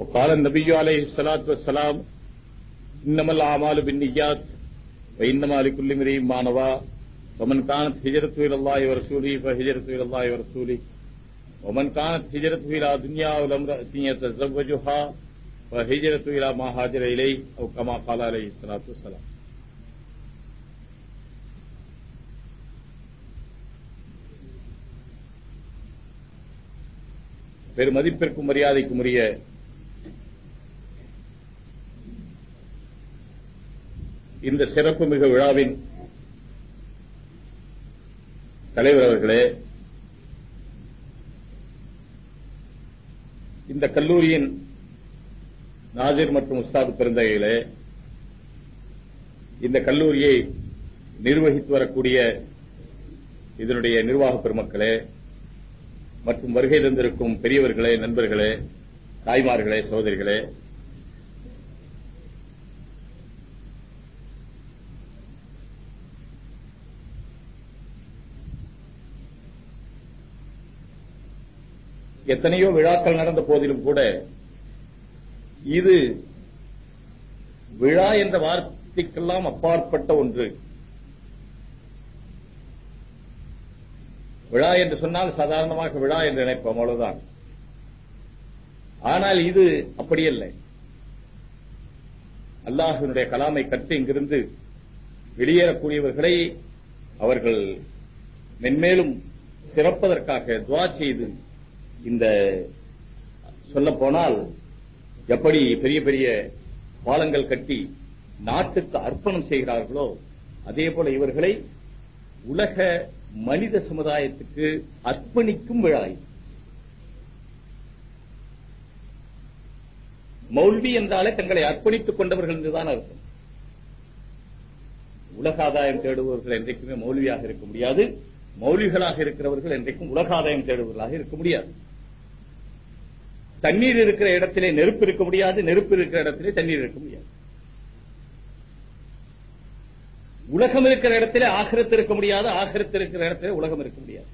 وقال النبی علیہ السلاۃ والسلام انم الاعمال بالنیات وانما لكل امرئ ما نوى، ومن كانت هجرته الى الله ورسوله فهجرته الى الله ورسوله، ومن كانت هجرته الى دنيا او امرأة يتزوجها فهجرته الى ما هاجر اليه او كما قال عليه الصلاه والسلام. پھر مدد پھر کمریا دی کمری ہے۔ இந்த சிறப்புமிகு விழாவின் தலைவர் அவர்களே இந்த கல்லூரியின் நாஜிர் மற்றும் உஸ்தாது பெருந்தகைகளே இந்த கல்லூரியை நிர்வகித்து வரக்கூடிய இதனுடைய நிர்வாக பெருமக்களே மற்றும் வருகை தந்திருக்கும் பெரியவர்களே நண்பர்களே தாய்மார்களே சகோதரிகளே எத்தனையோ விழாக்கள் நடந்த போதிலும் கூட இது விழா என்ற வார்த்தைக்கெல்லாம் அப்பாற்பட்ட ஒன்று. விழா என்று சொன்னால் சாதாரணமாக விழா என்று நினைப்போம் அவ்வளவுதான். ஆனால் இது அப்படியல்ல. அல்லாஹினுடைய கலாமை கற்று இங்கிருந்து வெளியேறக்கூடியவர்களை அவர்கள் மென்மேலும் சிறப்பதற்காக துவா செய்து இந்த சொல்ல போனால் எப்படி பெரிய பெரிய பாலங்கள் கட்டி நாட்டுக்கு அர்ப்பணம் செய்கிறார்களோ அதே போல இவர்களை உலக மனித சமுதாயத்துக்கு அர்ப்பணிக்கும் விழா மௌல்வி என்றாலே தங்களை அர்ப்பணித்துக் கொண்டவர்கள் என்றுதான் அர்த்தம். உலக ஆதாயம் தேடுபவர்கள் என்றைக்குமே மௌலியாக இருக்க முடியாது. மௌலிகளாக இருக்கிறவர்கள் என்றைக்கும் உலக ஆதாயம் தேடுபவர்களாக இருக்க முடியாது. தண்ணீர் இருக்கிற இடத்திலே நெருப்பு இருக்க முடியாது நெருப்பு இருக்கிற இடத்திலே தண்ணீர் இருக்க முடியாது. உலகம் இருக்கிற இடத்திலே ஆகிரத்து இருக்க முடியாது ஆகிரத்து இருக்கிற இடத்திலே உலகம் இருக்க முடியாது.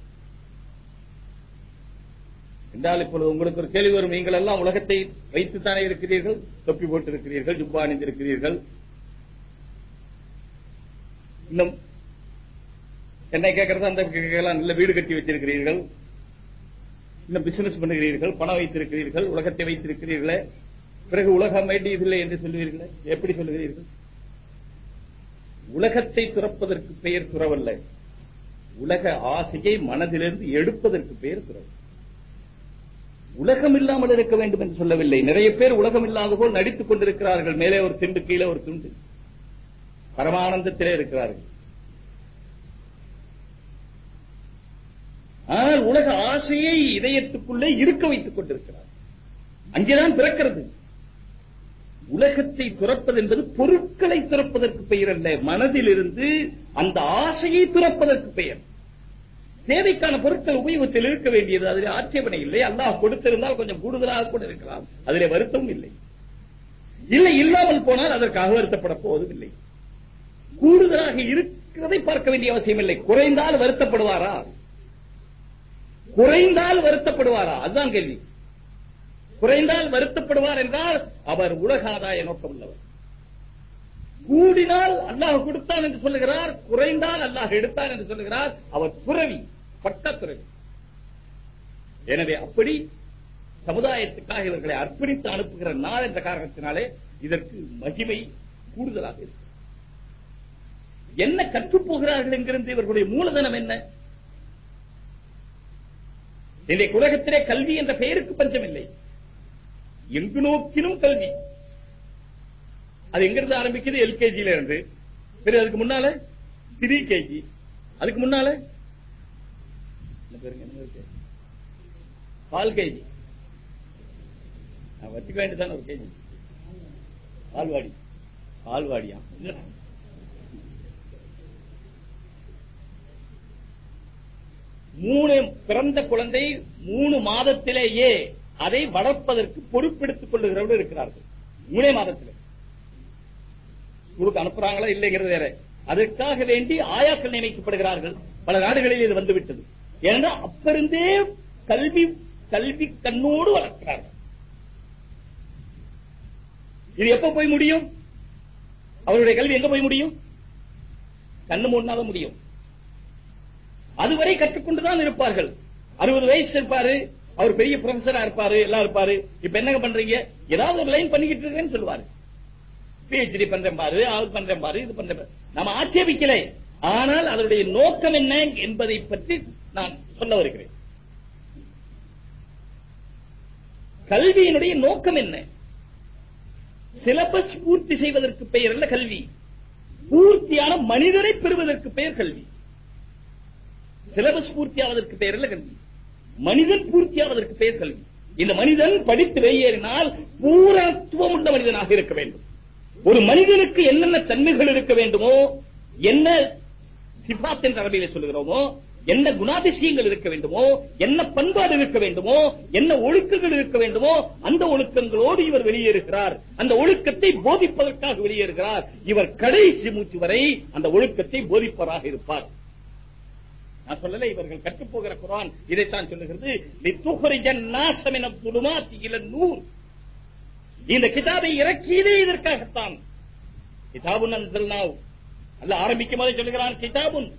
என்றால் இப்பொழுது உங்களுக்கு ஒரு கேள்வி வரும் நீங்கள் எல்லாம் உலகத்தை வைத்துத்தானே இருக்கிறீர்கள் தொப்பி போட்டு இருக்கிறீர்கள் ஜுப்பா அணிந்திருக்கிறீர்கள். இன்னும் என்னை கேட்கறது அந்த கேட்கலாம் நல்ல வீடு கட்டி வச்சிருக்கிறீர்கள். இன்னும் பிசினஸ் பண்ணுகிறீர்கள் பணம் வைத்திருக்கிறீர்கள் உலகத்தை வைத்திருக்கிறீர்களே பிறகு உலகம் வேண்டியதில்லை என்று சொல்லுவீர்களே எப்படி சொல்லுகிறீர்கள்? உலகத்தை துறப்பதற்கு பெயர் துறவல்ல. உலக ஆசையை மனதிலிருந்து எடுப்பதற்கு பெயர் துறவு. உலகம் இல்லாமல் இருக்க வேண்டும் என்று சொல்லவில்லை. நிறைய பேர் உலகம் இல்லாத போல் நடித்துக் கொண்டிருக்கிறார்கள். மேலே ஒரு திண்டு கீழே ஒரு துண்டு. பரமானந்தத்திலே இருக்கிறார்கள். ஆனால் உலக ஆசையை இதயத்துக்குள்ளே இருக்க வைத்துக் கொண்டிருக்கிறார். அங்கேதான் பிறக்கிறது. உலகத்தை துறப்பது என்பது பொருட்களை துறப்பதற்கு பெயர் அல்ல. மனதிலிருந்து அந்த ஆசையை துறப்பதற்கு பெயர். தேவைக்கான பொருட்கள் உபயோகத்தில் இருக்க வேண்டியது. அதில் ஆட்சேபனை இல்லை. அல்லாஹ் கொடுத்திருந்தால் கொஞ்சம் கூடுதலாக கூட இருக்கலாம். அதிலே வருத்தமும் இல்லை. இல்லை இல்லாமல் போனால் அதற்காக வருத்தப்பட போவதும் இல்லை கூடுதலாக இருக்கிறதை பார்க்க வேண்டிய அவசியம் இல்லை. குறைந்தால் வருத்தப்படுவாரா? குறைந்தால் வருத்தப்படுவாரா? அதுதான் கேள்வி. குறைந்தால் வருத்தப்படுவார் என்றால் அவர் உலக ஆதாய நோக்கம் உள்ளவர் கூடினால் அல்லாஹ் கொடுத்தான் என்று சொல்லுகிறார் குறைந்தால் அல்லாஹ் எடுத்தான் என்று சொல்லுகிறார் அவர் துறவி பட்ட துறவி. எனவே அப்படி சமுதாயத்துக்காக இவர்களை அர்ப்பணித்து அனுப்புகிற நாள் என்ற காரணத்தினாலே இதற்கு மகிமை கூடுதலாக இருக்கு. என்ன கற்றுப்போகிறார்கள் என்கிறது இவர்களுடைய மூலதனம் என்ன? இன்றைக்கு உலகத்திலே கல்வி என்ற பெயருக்கு பஞ்சம் இல்லை எங்கு நோக்கினும் கல்வி. அது எங்கிருந்து ஆரம்பிக்குது? எல்கேஜில இருந்து. பிறகு அதுக்கு முன்னால? Three KG. அதுக்கு முன்னால? பால் கேஜி. நான் வச்சுக்க வேண்டியதான ஒரு கேஜி. பால்வாடி. பால்வாடியா? மூணு பிறந்த குழந்தை மூணு மாதத்திலேயே அதை வளர்ப்பதற்கு பொறுப்பெடுத்துக் கொள்ளுகிறவர்கள் இருக்கிறார்கள். மூணே மாதத்தில். ஸ்கூலுக்கு அனுப்புறாங்களா இல்லைங்கிறது வேற. அதற்காக வேண்டி ஆயாக்கள் நியமிக்கப்படுகிறார்கள். பல நாடுகளில் இது வந்துவிட்டது. ஏன்னா அப்பிருந்தே கல்வி கல்வி கண்ணோடு வளர்க்கிறார்கள். இது எப்ப போய் முடியும்? அவருடைய கல்வி எங்க போய் முடியும்? கண்ணு மூடினாதான் முடியும். அதுவரை கற்றுக்கொண்டுதான் இருப்பார்கள். அறுபது வயசு இருப்பாரு அவர் பெரிய ப்ரொஃபஸரா இருப்பாரு எல்லாம் இருப்பாரு. இப்ப என்ன பண்றீங்க? ஏதாவது ஒரு லைன் பண்ணிக்கிட்டு இருக்கேன்னு சொல்லுவாரு. பிஹெச்டி பண்றேன் பாரு அது பண்றேன் பாரு இது பண்றேன் நம்ம ஆட்சேபிக்கல. ஆனால் அதனுடைய நோக்கம் என்ன என்பதை பற்றி நான் சொல்ல வருகிறேன். கல்வியினுடைய நோக்கம் என்ன? சிலபஸ் பூர்த்தி செய்வதற்கு பெயர் அல்ல கல்வி? பூர்த்தியான மனிதரை பெறுவதற்கு பெயர் கல்வி. சிலபஸ் பூர்த்தியாவதற்கு பெயர் கல்வி. மனிதன் பூர்த்தியாவதற்கு பெயர் கல்வி. இந்த மனிதன் படித்து வெளியேறினால் பூரத்துவம் உள்ள மனிதனாக இருக்க வேண்டும். ஒரு மனிதனுக்கு என்னென்ன தன்மைகள் இருக்க வேண்டுமோ என்ன சிபாத் என்ற சொல்லுகிறோமோ என்ன குணாதிசயங்கள் இருக்க வேண்டுமோ என்ன பண்பாடு இருக்க வேண்டுமோ என்ன ஒழுக்கங்கள் இருக்க வேண்டுமோ அந்த ஒழுக்கங்களோடு இவர் வெளியேறுகிறார். அந்த ஒழுக்கத்தை போதிப்பதற்காக வெளியேறுகிறார். இவர் கடைசி மூச்சு வரை அந்த ஒழுக்கத்தை போதிப்பவராக இருப்பார். நான் சொல்லல இவர்கள் கற்றுப் போகிற குரான் இதைத்தான் சொல்லுகிறது. லித்துஹரிஜன் நூர். இந்த கிதாபை இறக்கியதே இதற்காகத்தான். கிதாபுன் அன்சல்னாவ். அல்ல ஆரம்பிக்கும் போதே சொல்லுகிறான் கிதாபுன்.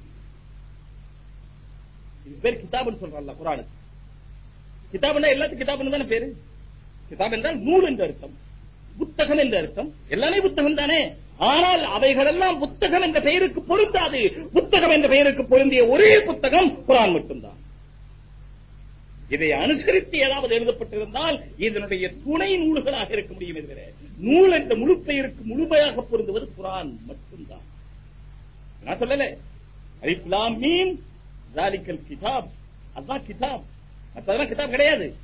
இது பேர் கிதாபுன்னு சொல்றான்ல குரானுக்கு. கிதாபுன்னா எல்லாத்துக்கும் கிதாபுன்னு தானே பேரு? கிதாப் என்றால் நூல் என்று அர்த்தம். புத்தகம் என்று அர்த்தம். எல்லாமே புத்தகம் தானே ஆனால் அவைகளெல்லாம் புத்தகம் என்ற பெயருக்கு பொருந்தாது. புத்தகம் என்ற பெயருக்கு பொருந்திய ஒரே புத்தகம் குரான் மட்டும்தான். இதை அனுசரித்து ஏதாவது எழுதப்பட்டிருந்தால் இதனுடைய துணை நூல்களாக இருக்க முடியும் என்கிற நூல் என்ற முழு பெயருக்கு முழுமையாக பொருந்துவது குரான் மட்டும்தான். நான் சொல்லல. அலிப்லாம் மீன் கிதாப். அதான் கிதாப். மற்றதெல்லாம் கிதாப் கிடையாது.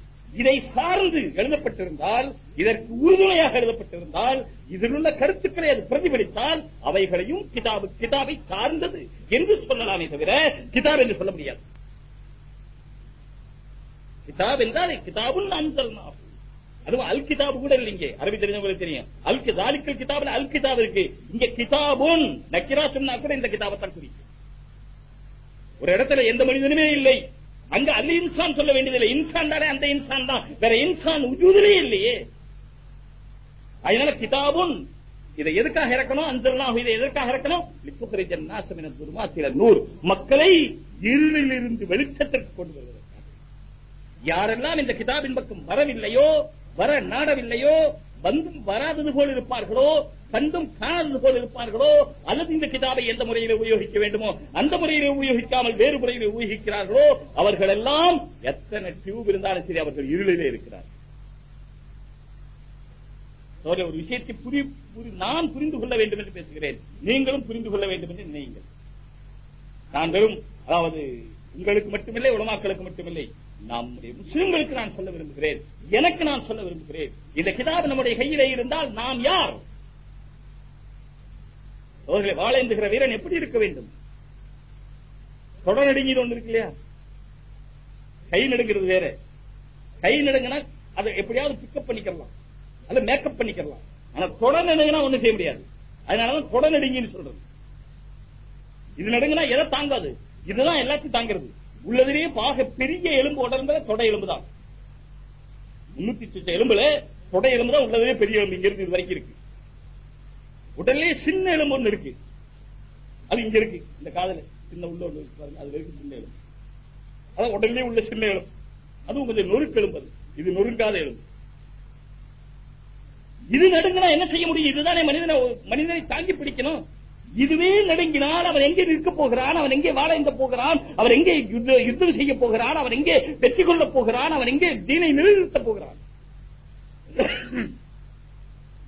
இதை சார்ந்து எழுதப்பட்டிருந்தால் இதற்கு உறுதுணையாக எழுதப்பட்டிருந்தால் இதில் உள்ள கருத்துக்களை அது பிரதிபலித்தால் அவைகளையும் கிதாபு கிதாபை சார்ந்தது என்று சொல்லலாமே தவிர கிதாப் என்று சொல்ல முடியாது. கிதாப் என்றால் கிதாபுல் அன்சல் அதுவும் அல் கிதாபு கூட இல்லைங்க அரபி தெரிஞ்சவங்களுக்கு தெரியும். அல் தாலிக்கல் கிதாபில் அல் கிதாப் இருக்கு. இங்க கிதாபுன் நக்கிரா சொன்னா கூட இந்த கிதாபத்தான் குறிக்கும். ஒரு இடத்துல எந்த மனிதனுமே இல்லை. அங்க அல்ல இன்சான் சொல்ல வேண்டியதில்லை. இன்சான் தானே அந்த இன்சான் தான். வேற இன்சான் உஜூதிலே இல்லையே. அதனால கிதாபுன் இதை எதுக்காக இறக்கணும்? அஞ்சல்லாம் இதை எதற்காக இறக்கணும்? லிப்புகரிஜன் நாசமின துருமா சில நூறு மக்களை இருளில் இருந்து வெளிச்சத்திற்கு கொண்டு வருவதற்காக. யாரெல்லாம் இந்த கிதாபின் பக்கம் வரவில்லையோ வர நாடவில்லையோ வந்தும் வராதது போல் இருப்பார்களோ கண்டும் காணாதது போல் இருப்பார்களோ அல்லது இந்த கிதாபை எந்த முறையிலே உபயோகிக்க வேண்டுமோ அந்த முறையிலே உபயோகிக்காமல் வேறு முறையிலே உபயோகிக்கிறார்களோ அவர்கள் எல்லாம் எத்தனை டியூப் இருந்தாலும் சரி அவர்கள் இருளிலே இருக்கிறார் ஒரு விஷயத்தை புரி புரி- நான் புரிந்து கொள்ள வேண்டும் என்று பேசுகிறேன். நீங்களும் புரிந்து கொள்ள வேண்டும் என்று நினையுங்கள் நான் வெறும் அதாவது உங்களுக்கு மட்டுமில்லை உலமாக்களுக்கு மட்டுமில்லை நம்முடைய முஸ்லிம்களுக்கு நான் சொல்ல விரும்புகிறேன். எனக்கு நான் சொல்ல விரும்புகிறேன். இந்த கிதாப் நம்முடைய கையிலே இருந்தால் நாம் யார்? அவர்களை வாழேந்துகிற வீரன் எப்படி இருக்க வேண்டும்? தொடர் நடுங்கிது ஒன்று இருக்கு இல்லையா? கை நடுங்கிறது வேற. கை நடுங்கினா அதை எப்படியாவது பிக்கப் பண்ணிக்கலாம். அல்ல மேக்கப் பண்ணிக்கலாம். ஆனா தொடர் நடுங்கினா ஒண்ணும் செய்ய முடியாது. அதனாலதான் தொடர் நடுங்கின்னு சொல்றது. இது நடுங்கினா எதை தாங்காது? இதுதான் எல்லாத்தையும் தாங்கிறது. உள்ளதிலேயே பாக பெரிய எலும்பு உடம்புல தொடை எலும்பு தான் முன்னூத்தி சொச்ச எலும்புல தொடை எலும்பு தான் உள்ளதிலே பெரிய எலும்பு. இங்க இருக்கு இது வரைக்கும் இருக்கு. உடல்லே சின்ன எலும்பு ஒண்ணு இருக்கு. அது இங்க இருக்கு. இந்த காதல. சின்ன உள்ள ஒண்ணு இருக்கு பாருங்க. அதுல இருக்கு சின்ன எலும்பு. அதான் உடல்லே உள்ள சின்ன எலும்பு. அதுவும் கொஞ்சம் நொறுக்கு எலும்பு அது. இது நொறுங்காத எலும்பு. இது நடுங்கனா என்ன செய்ய முடியும்? இதுதானே மனிதனை மனிதனை தாங்கி பிடிக்கணும். இதுவே நடுங்கினால் அவன் எங்கே நிற்க போகிறான்? அவன் எங்கே வாழ இந்த போகிறான்? அவர் எங்கே யுத்த- யுத்தம் செய்ய போகிறான்? அவன் எங்கே வெற்றி கொள்ள போகிறான்? அவன் எங்கே தீனை நிலைநிறுத்த போகிறான்?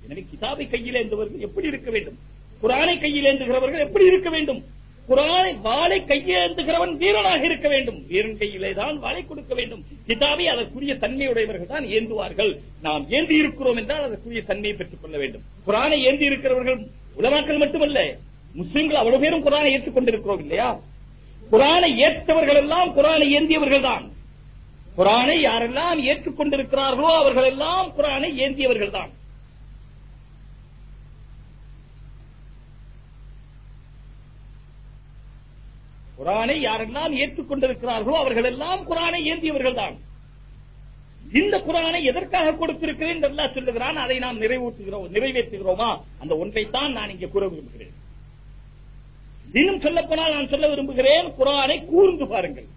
எனவே கிதாபை கையில் ஏந்துவர்கள் எப்படி இருக்க வேண்டும்? குரானை கையில் ஏந்துகிறவர்கள் எப்படி இருக்க வேண்டும்? குரானை வாளை கையேந்துகிறவன் வீரனாக இருக்க வேண்டும். வீரன் கையிலே தான் வாளை கொடுக்க வேண்டும். கிதாபை அதற்குரிய தன்மையுடையவர்கள் தான் ஏந்துவார்கள். நாம் ஏந்தி இருக்கிறோம் என்றால் அதற்குரிய தன்மையை பெற்றுக் கொள்ள வேண்டும். குரானை ஏந்தி இருக்கிறவர்கள் உலமாக்கள் மட்டுமல்ல. முஸ்லிம்கள் அவ்வளவு பேரும் குரானை ஏற்றுக்கொண்டிருக்கிறோம் இல்லையா? குரானை ஏற்றவர்கள் எல்லாம் குரானை ஏந்தியவர்கள் தான் குரானை யாரெல்லாம் ஏற்றுக்கொண்டிருக்கிறார்களோ அவர்கள் எல்லாம் குரானை ஏந்தியவர்கள் தான் குரானை யாரெல்லாம் ஏற்றுக்கொண்டிருக்கிறார்களோ அவர்கள் எல்லாம் குரானை ஏந்தியவர்கள் தான் இந்த குரானை எதற்காக கொடுத்திருக்கிறேன் என்று சொல்லுகிறான் அதை நாம் நிறைவேற்றுகிறோம் நிறைவேற்றுகிறோமா? அந்த ஒன்றைத்தான் நான் இங்கே கூற விரும்புகிறேன். இன்னும் சொல்ல போனால் நான் சொல்ல விரும்புகிறேன் குரானை கூர்ந்து பாருங்கள்.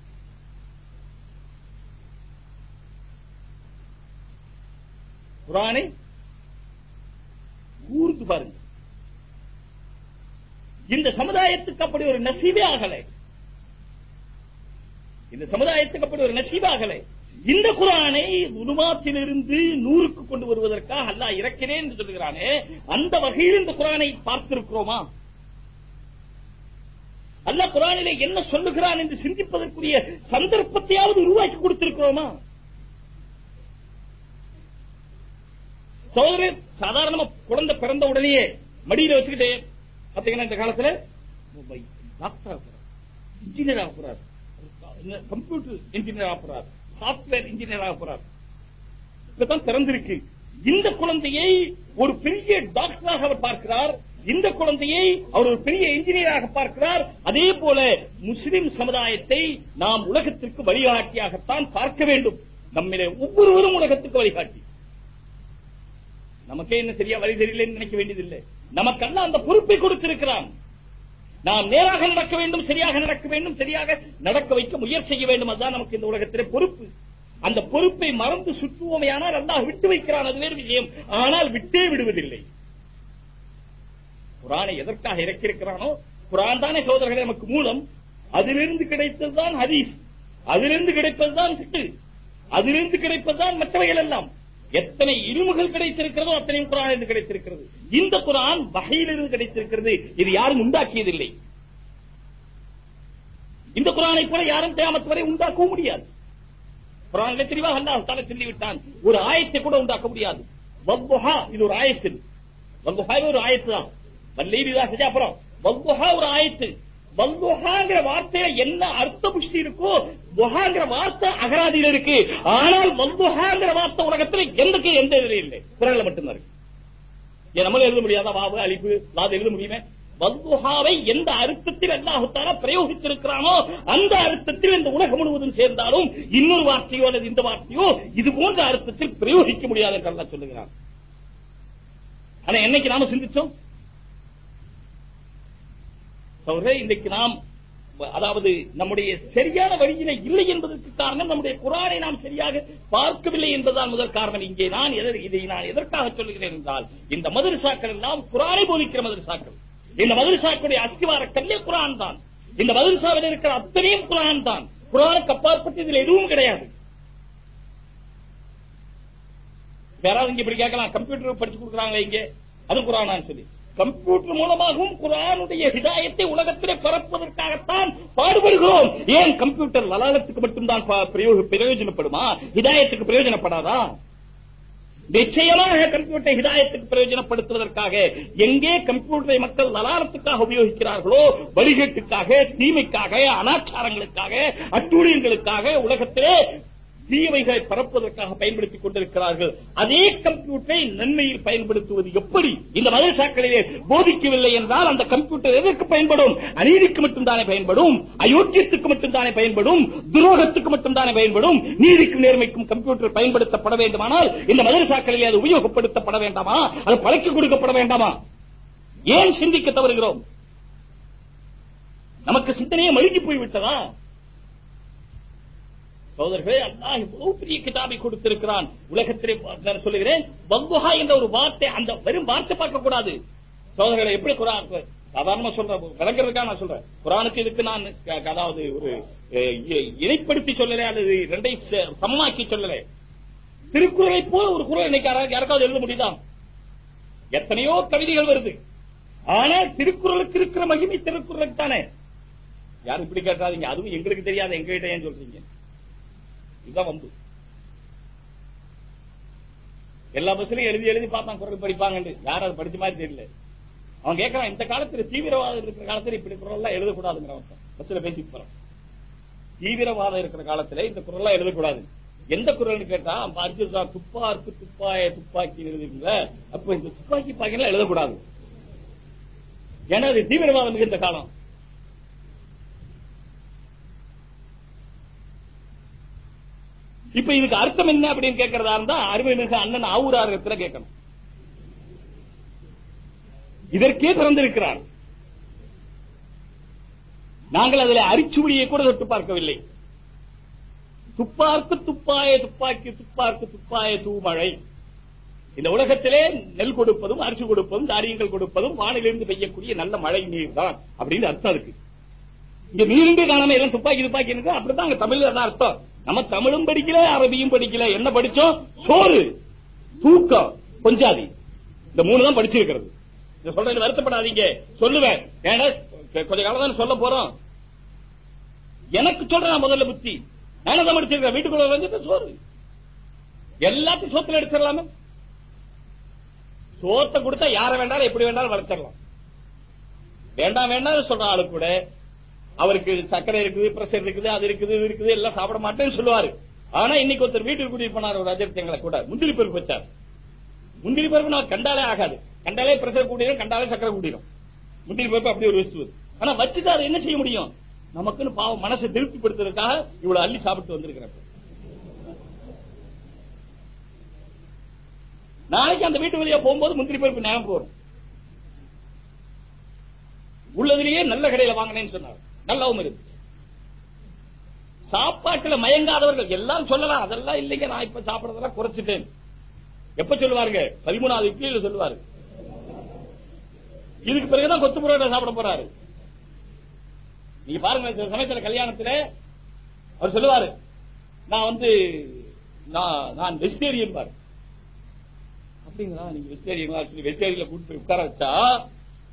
குரானை கூர்ந்து பாருங்கள். இந்த சமுதாயத்துக்கு அப்படி ஒரு நசீபே ஆகலை. இந்த சமுதாயத்துக்கு அப்படி ஒரு நசீபாகலை இந்த குரானை உருமாத்திலிருந்து நூறுக்கு கொண்டு வருவதற்காக அல்லாஹ் இறக்கிறேன் என்று சொல்கிறானே அந்த வகையில் இந்த குரானை பார்த்திருக்கிறோமா? அல்ல குரானிலே என்ன சொல்லுகிறான் என்று சிந்திப்பதற்குரிய சந்தர்ப்பத்தையாவது உருவாக்கி கொடுத்திருக்கிறோமா? சோதரர் சாதாரணமா குழந்தை பிறந்த உடனே மடியில வச்சுக்கிட்டே பாத்தீங்கன்னா இந்த காலத்துல டாக்டர் ஆகிறார் போறார் இன்ஜினியர் ஆக போறார் கம்ப்யூட்டர் இன்ஜினியர் ஆக போறார் சாப்ட்வேர் இன்ஜினியர் ஆக போறார். இப்பதான் பிறந்திருக்கு. இந்த குழந்தையை ஒரு பெரிய டாக்டராக அவர் பார்க்கிறார். இந்த குழந்தையை அவர் ஒரு பெரிய இன்ஜினியராக பார்க்கிறார். அதே போல முஸ்லிம் சமுதாயத்தை நாம் உலகத்திற்கு வழிகாட்டியாகத்தான் பார்க்க வேண்டும். நம்மிலே ஒவ்வொருவரும் உலகத்துக்கு வழிகாட்டி. நமக்கே என்ன சரியா வழி தெரியலன்னு நினைக்க வேண்டியதில்லை. நமக்கெல்லாம் அந்த பொறுப்பை கொடுத்திருக்கிறான். நாம் நேராக நடக்க வேண்டும் சரியாக நடக்க வேண்டும் சரியாக நடக்க வைக்க முயற்சி செய்ய வேண்டும். அதுதான் நமக்கு இந்த உலகத்திலே பொறுப்பு. அந்த பொறுப்பை மறந்து சுற்றுவோமையானால் அல்லாஹ் விட்டு வைக்கிறான். அது வேறு விஷயம். ஆனால் விட்டே விடுவதில்லை. குரானை எதற்காக இறக்கியிருக்கிறானோ குரான் தானே சோதரர்களே நமக்கு மூலம். அதிலிருந்து கிடைத்ததுதான் ஹதீஸ். அதிலிருந்து கிடைப்பதுதான் திட்டு அதிலிருந்து கிடைப்பதுதான் மற்றவைகள் எல்லாம். எத்தனை இருமுகள் கிடைத்திருக்கிறதோ அத்தனையும் குரான் இருந்து கிடைத்திருக்கிறது. இந்த குரான் வகையிலிருந்து கிடைத்திருக்கிறது. இது யாரும் உண்டாக்கியதில்லை. இந்த குரானை போல யாரும் தேமத்து வரை உண்டாக்கவும் முடியாது. குரானிலே தெளிவாக அல்லாஹ் தால சொல்லிவிட்டான் ஒரு ஆயத்தை கூட உண்டாக்க முடியாது. இது ஒரு ஆயத்து ஒரு ஆயத்து தான் வர்லீஸ் செஞ்சா அப்புறம் வல்லுஹா ஒரு ஆயத்து. வல்லுஹாங்கிற வார்த்தையில என்ன அர்த்த புஷ்டி இருக்கோ குஹாங்கிற வார்த்தை அகராதியில இருக்கு. ஆனால் வல்லுஹாங்கிற வார்த்தை உலகத்துல எந்தக்கு எந்த இதுல இல்லை. குரல்ல மட்டும்தான் இருக்கு. ஏன் எழுத முடியாதா? வாவு அழிப்பு லாது எழுத முடியுமே? வல்லுஹாவை எந்த அர்த்தத்தில் அல்லாஹுத்தாரா பிரயோகித்திருக்கிறானோ அந்த அர்த்தத்தில் இந்த உலகம் முழுவதும் சேர்ந்தாலும் இன்னொரு வார்த்தையோ அல்லது இந்த வார்த்தையோ இது போன்ற அர்த்தத்தில் பிரயோகிக்க முடியாது என்று சொல்லுகிறான். ஆனா என்னைக்கு நாம சிந்திச்சோம்? சகோதரே இன்றைக்கு நாம் அதாவது நம்முடைய சரியான வழியிலே இல்லை என்பதற்கு காரணம் நம்முடைய குரானை நாம் சரியாக பார்க்கவில்லை என்பதுதான் முதல் காரணம். இங்கே நான் எதர்- இதை நான் எதற்காக சொல்லுகிறேன் என்றால் இந்த மதுரசாக்கள் எல்லாம் குரானை போதிக்கிற மதுரசாக்கள். இந்த மதுரசாக்களுடைய அஸ்திவார கல்லே குரான் தான். இந்த மதுரசாவில் இருக்கிற அத்தனையும் குரான் தான். குரானுக்கு அப்பாற்பட்டு இதில் எதுவும் கிடையாது. யாராவது இங்க இப்படி கேட்கலாம் கம்ப்யூட்டர் படிச்சு கொடுக்குறாங்களே இங்கே. அது குரானான்னு சொல்லி. கம்ப்யூட்டர் மூலமாகவும் குரானுடைய ஹிதாயத்தை உலகத்திலே பரப்புவதற்காகத்தான் பாடுபடுகிறோம். ஏன் கம்ப்யூட்டர் லலாலத்துக்கு மட்டும்தான் பிரயோஜனப்படுமா? ஹிதாயத்துக்கு பிரயோஜனப்படாதா? நிச்சயமாக கம்ப்யூட்டர் ஹிதாயத்துக்கு பிரயோஜனப்படுத்துவதற்காக எங்கே கம்ப்யூட்டரை மக்கள் நலாரத்துக்காக உபயோகிக்கிறார்களோ வழிகேட்டுக்காக தீமைக்காக அனாச்சாரங்களுக்காக அட்டூழியங்களுக்காக உலகத்திலே தீமைகளை பரப்புவதற்காக பயன்படுத்திக் கொண்டிருக்கிறார்கள். அதே கம்ப்யூட்டரை நன்மையில் பயன்படுத்துவது எப்படி? இந்த மதரசாக்களிலே போதிக்கவில்லை என்றால் அந்த கம்ப்யூட்டர் எதற்கு பயன்படும்? அநீதிக்கு மட்டும்தானே பயன்படும்? அயோக்கியத்துக்கு மட்டும்தானே பயன்படும்? துரோகத்துக்கு மட்டும்தானே பயன்படும்? நீதிக்கும் நேர்மைக்கும் கம்ப்யூட்டர் பயன்படுத்தப்பட வேண்டுமானால் இந்த மதரசாக்களிலே அது உபயோகப்படுத்தப்பட வேண்டாமா? அது பழக்கி கொடுக்கப்பட வேண்டாமா? ஏன் சிந்திக்க தவறுகிறோம்? நமக்கு சிந்தனையே மழுங்கி போய்விட்டதா? சோதர்களே அல்லாஹ் இவ்வளவு பெரிய கிதாபை கொடுத்திருக்கிறான். உலகத்திலே நான் சொல்லுகிறேன் வல்லுஹா என்ற ஒரு வார்த்தை அந்த வெறும் வார்த்தை பார்க்க கூடாது சோதர்களை எப்படி குரான் சாதாரணமா சொல்றேன் விளங்குறதுக்காக நான் சொல்றேன். குரானுக்கு இதுக்கு நான் அதாவது ஒரு இணைப்படுத்தி சொல்லல அல்லது ரெண்டை சமமாக்கி சொல்லல. திருக்குறளை போல ஒரு குரல் இன்னைக்கு யாருக்காவது எழுத முடியுதா? எத்தனையோ கவிதைகள் வருது. ஆனா திருக்குறளுக்கு இருக்கிற மகிமை திருக்குறளுக்கு தானே. யாரும் இப்படி கேட்டாதீங்க அதுவும் எங்களுக்கு தெரியாது எங்கிட்ட ஏன் சொல்றீங்க. இதுதான் வம்பு. எல்லா பஸ்லயும் எழுதி எழுதி பார்த்தான் குரல் படிப்பாங்க யாரும் அதை படிச்ச மாதிரி தெரியல. அவன் கேட்கறான் இந்த காலத்துல தீவிரவாதம் இருக்கிற காலத்துல இப்படி குரல் எல்லாம் எழுதக்கூடாதுங்கிறவன் பஸ்ல பேசிட்டு போறான். தீவிரவாதம் இருக்கிற காலத்துல இந்த குரல் எல்லாம் எழுதக்கூடாது. எந்த குரல்னு கேட்டா அர்ஜுன் துப்பார்க்கு துப்பாய துப்பாக்கி எழுதுங்க அப்ப இந்த துப்பாக்கி பாக்கெல்லாம் எழுதக்கூடாது. ஏன்னா அது தீவிரவாதம் மிகுந்த காலம். இப்ப இதுக்கு அர்த்தம் என்ன அப்படின்னு கேட்கறதா இருந்தா அருமை மிக அண்ணன் ஆவூராரத்துல கேட்கணும். இதற்கே பிறந்திருக்கிறார் நாங்கள் அதில் அரிச்சுவடியை கூட தொட்டு பார்க்கவில்லை. துப்பார்க்கு துப்பாய துப்பாக்கி துப்பார்க்கு துப்பாய தூமழை இந்த உலகத்திலே நெல் கொடுப்பதும் அரிசி கொடுப்பதும் தாரியங்கள் கொடுப்பதும் வானிலிருந்து பெய்யக்கூடிய நல்ல மழை நீர் தான் அப்படின்னு அர்த்தம் இருக்கு இங்க நீருண்டே காணாம எல்லாம் துப்பாக்கி துப்பாக்கி இருக்கு? அப்படிதான் அங்க தமிழ்ல தான் அர்த்தம். நம்ம தமிழும் படிக்கல அரபியும் படிக்கல. என்ன படிச்சோம்? சோறு. தூக்கம். கொஞ்சாதி. இந்த மூணு தான் படிச்சிருக்கிறது. சொல்றேன் வருத்தப்படாதீங்க. சொல்லுவேன். ஏன்னா கொஞ்ச காலம் தான் சொல்ல போறோம். எனக்கு சொல்றேன் முதல்ல புத்தி. நானே தான் படிச்சிருக்கேன். வீட்டுக்குள்ள வந்து சோறு. எல்லாத்தையும் சோத்துல எடுத்துடலாமே. சோத்தை கொடுத்தா யார வேண்டாலும் எப்படி வேண்டாலும் வளர்த்திடலாம். வேண்டாம் வேண்டாம் சொல்ற ஆளு கூட அவருக்கு சர்க்கரை இருக்குது பிரஷர் இருக்குது அது இருக்குது இது இருக்குது எல்லாம் சாப்பிட மாட்டேன்னு சொல்லுவாரு. ஆனா இன்னைக்கு ஒருத்தர் வீட்டுக்கு கூட்டிட்டு போனார் ஒரு எங்களை கூட. முந்திரி பருப்பு வச்சார். முந்திரி பருப்பு நான் கண்டாலே ஆகாது. கண்டாலே பிரஷர் கூட்டிடும் கண்டாலே சர்க்கரை கூட்டிடும் முந்திரி பருப்பு அப்படி ஒரு வஸ்து ஆனா வச்சுட்டு என்ன செய்ய முடியும்? நமக்குன்னு பாவம் மனசை திருப்திப்படுத்துறதுக்காக இவ்வளவு அள்ளி சாப்பிட்டு வந்திருக்கிறேன் நாளைக்கு அந்த வீட்டு வழியா போகும்போது முந்திரி பருப்பு ஞாபகம் வரும். உள்ளதுலயே நல்ல கடையில வாங்கினேன்னு சொன்னார். நல்லாவும் இருக்கு சாப்பாட்டுல மயங்காதவர்கள் எல்லாம் சொல்லலாம். அதெல்லாம் இல்லைங்க நான் இப்ப சாப்பிடறதெல்லாம் குறைச்சிட்டேன். எப்ப சொல்லுவாருங்க? பதிமூணாவது இட்லியில சொல்லுவாரு. இதுக்கு பிறகுதான் கொத்து புரோட்டா சாப்பிட போறாரு. நீங்க பாருங்க சில சமயத்துல கல்யாணத்துல அவர் சொல்லுவாரு நான் வந்து நான் நான் வெஜிடேரியன் பாரு. அப்படிங்களா? நீங்க வெஜிடேரியன் சொல்லி வெஜிடேரியன்ல கூட்டு போய் உட்கார வச்சா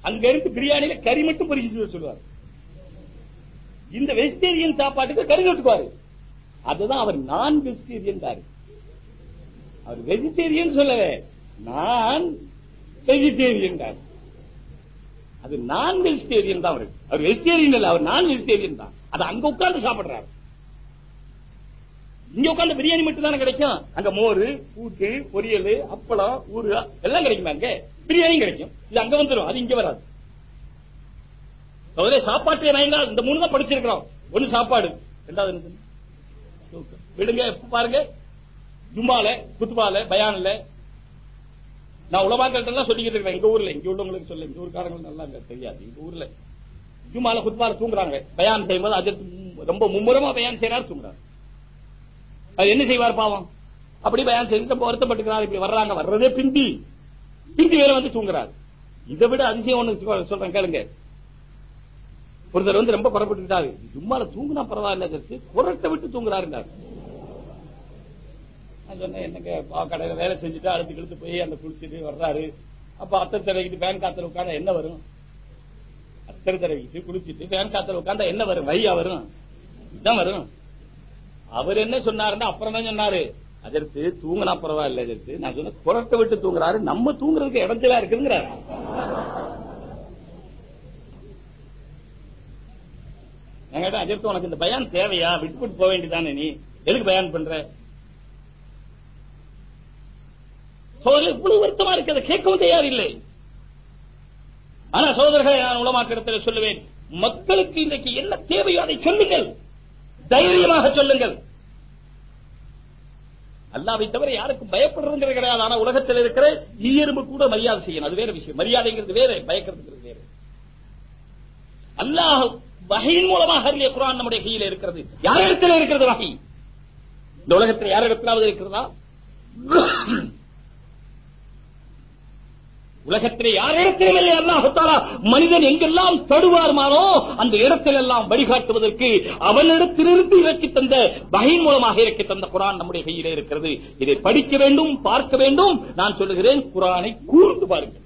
அங்க இருந்து பிரியாணியில கறி மட்டும் பொறிச்சு சொல்லுவாரு. இந்த வெஜிடேரியன் சாப்பாட்டுக்கு கறி கட்டுவாரு அதுதான் அவர் நான் வெஜிடேரியன் அவர் வெஜிடேரியன் சொல்லவே நான் வெஜிடேரியன் அது நான் வெஜிடேரியன் தான் அவருக்கு அவர் வெஜிடேரியன் இல்ல அவர் நான் வெஜிடேரியன் தான். அது அங்க உட்கார்ந்து சாப்பிடுறாரு. இங்க உட்கார்ந்து பிரியாணி மட்டும் தானே கிடைக்கும்? அங்க மோர் கூட்டு பொரியல் அப்பளம் ஊறுகாய் எல்லாம் கிடைக்குமா அங்க? பிரியாணியும் கிடைக்கும். இது அங்க வந்துடும் அது இங்க வராது. சோதரே சாப்பாட்டு மயங்கா இந்த மூணு தான் படிச்சிருக்கிறோம். ஒண்ணு சாப்பாடு ரெண்டாவது விடுங்க பாருங்க. ஜும்மால குத்துபால பயான்ல. நான் உலமாக்கள்கிட்ட எல்லாம் சொல்லிக்கிட்டு இருக்கேன். எங்க ஊர்ல இங்க உள்ளவங்களுக்கு சொல்ல இந்த ஊருக்காரங்க நல்லா தெரியாது. எங்க ஊர்ல. ஜும்மால குத்துபால தூங்குறாங்க. பயான் செய்யும்போது அது ரொம்ப மும்முரமா பயான் செய்யறாரு தூங்குறாரு. அது என்ன செய்வார் பாவம்? அப்படி பயான் செய்து ரொம்ப வருத்தப்பட்டுக்கிறார். இப்படி வர்றாங்க. வர்றதே பிந்தி பிந்தி வேற வந்து தூங்குறாரு. இதை விட அதிசயம் ஒண்ணு சொல்றேன் கேளுங்க. ஒருத்தர் வந்து ரொம்ப புறப்பட்டுட்டாரு சும்மால தூங்குனா பரவாயில்ல அதற்கு குரட்டை விட்டு தூங்குறாருன்றாரு சொன்னேன் என்னங்க கடையில வேலை செஞ்சுட்டு அழுத்து கிழுத்து போய் அந்த குளிச்சுட்டு வர்றாரு. அப்ப அத்தர் தடவிக்கிட்டு பேன் காத்துல உட்கார்ந்த என்ன வரும்? அத்தர் தடவிக்கிட்டு குளிச்சுட்டு பேன் காத்துல உட்காந்தா என்ன வரும்? வையா வரும் இதான் வரும். அவர் என்ன சொன்னாருன்னா அப்புறம் தான் சொன்னாரு. அதற்கு தூங்கினா பரவாயில்ல அதற்கு நான் சொன்ன குரட்டை விட்டு தூங்குறாரு. நம்ம தூங்குறதுக்கு இடத்துல இருக்குங்கிறாரு நான் அஜித் உனக்கு இந்த பயான் தேவையா? விட்டு போக வேண்டியதானே நீ? எதுக்கு பயான் பண்ற? சோதரர் இவ்வளவு வருத்தமா இருக்கிறத கேட்கவும் தயார் இல்லை. ஆனா சோதரர்களை நான் உலமாக்கிடத்தில் சொல்லுவேன். மக்களுக்கு இன்றைக்கு என்ன தேவையோ அதை சொல்லுங்கள். தைரியமாக சொல்லுங்கள். அல்லாவை தவிர யாருக்கும் பயப்படுறதுங்கிறது கிடையாது. ஆனா உலகத்தில் இருக்கிற ஈயரும்பு கூட மரியாதை செய்யணும். அது வேற விஷயம். மரியாதைங்கிறது வேற பயக்கிறதுங்கிறது வேற. அல்லாஹ் வகையின் மூலமாக அருளிய குரான் நம்முடைய கையில் இருக்கிறது. யாரிடத்தில் இருக்கிறது வகை? இந்த உலகத்தில் யாரிடத்திலாவது இருக்கிறதா? உலகத்திலே யாரிடத்திலும் இல்லை? அல்லாஹாலா மனிதன் எங்கெல்லாம் தடுவாருமானோ அந்த இடத்தில் எல்லாம் வழிகாட்டுவதற்கு அவனிடத்திலிருந்து இறக்கி தந்த வகையின் மூலமாக இறக்கி தந்த குரான் நம்முடைய கையிலே இருக்கிறது. இதை படிக்க வேண்டும் பார்க்க வேண்டும். நான் சொல்லுகிறேன் குரானை கூர்ந்து பாருங்கள்.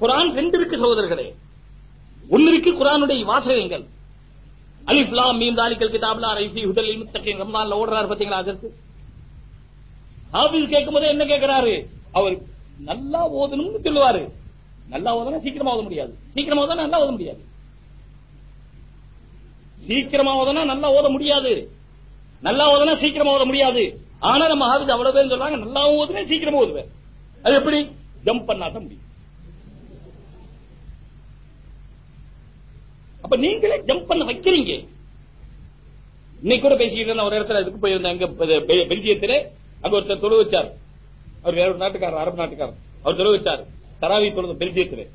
குரான் ரெண்டு இருக்கு சகோதரர்களே ஒன்றிற்கு குரானுடைய வாசகங்கள். அலிஃப்லாம் மீம் தாலிக்கல் கிதாப்லா ரைஃபி ஹுதல் முத்தகின். ரம்மான்ல ஓடுறாரு பாத்தீங்களா அதற்கு? ஆபீஸ் கேட்கும் என்ன கேட்கிறாரு? அவர் நல்லா ஓதணும்னு சொல்லுவாரு. நல்லா ஓதனா சீக்கிரமா ஓத முடியாது. சீக்கிரமா ஓதனா நல்லா ஓத முடியாது. சீக்கிரமா ஓதனா நல்லா ஓத முடியாது. நல்லா ஓதனா சீக்கிரமா ஓத முடியாது. ஆனா நம்ம ஹாபிஸ் அவ்வளவு பேர் சொல்றாங்க நல்லா ஓதுவேன் சீக்கிரமா ஓதுவேன். அது எப்படி? ஜம்ப் பண்ணாதான் முடியும். அப்ப நீங்களே ஜம்ப் பண்ண வைக்கிறீங்க. இன்னைக்கு கூட பேசிக்கிட்டு இருந்த ஒரு இடத்துல இதுக்கு போயிருந்தேன் அங்க பெல்ஜியத்திலே. அங்க ஒருத்தர் தொழு வச்சார். அவர் வேற ஒரு நாட்டுக்காரர் அரபு நாட்டுக்காரர். அவர் தொழு வச்சார். தராவி தொழுது பெல்ஜியத்திலே.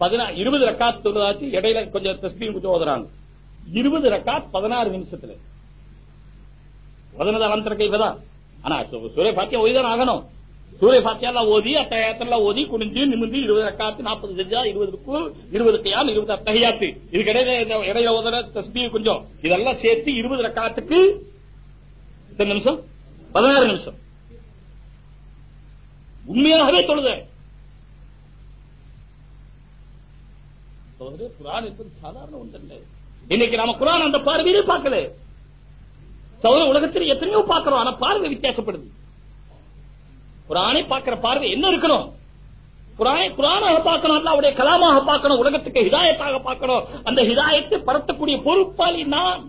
பதினா இருபது ரக்காத் தொழுதாச்சு இடையில கொஞ்சம் தஸ்பீம் கொஞ்சம் ஓதுறாங்க. இருபது ரக்காத் பதினாறு நிமிஷத்துல. பதினது அலந்தர இப்பதான். ஆனா சுரே பாத்தியம் பாத்தியா ஆகணும். சூரிய பாத்தியாலாம் ஓதி அத்தகையத்தெல்லாம் ஓதி குனிஞ்சு நிமிந்து இருபது ரக்காத்து நாற்பது செஞ்சா இருபது ருக்கு இருபது கையாம் இருபது அத்தகையாத்து இதுக்கு இடையில இந்த இடையில ஓதுற தஸ்பீ கொஞ்சம். இதெல்லாம் சேர்த்து இருபது ரக்காத்துக்கு எத்தனை நிமிஷம்? பதினாறு நிமிஷம். உண்மையாகவே தொழுத. சகோதரரே, குர்ஆன் என்பது சாதாரண ஒன்றல்ல. இன்னைக்கு நாம குரான் அந்த பார்வையிலே பார்க்கல. சௌர உலகத்தில் எத்தனையோ பார்க்கிறோம் ஆனா பார்வை வித்தியாசப்படுது. குரானை பார்க்கிற பார்வை என்ன இருக்கணும்? குரானை குரானாக பார்க்கணும் அல்லாவுடைய கலாமாக பார்க்கணும் உலகத்துக்கு ஹிதாயத்தாக பார்க்கணும். அந்த ஹிதாயத்தை பரத்தக்கூடிய பொறுப்பாளி நான்.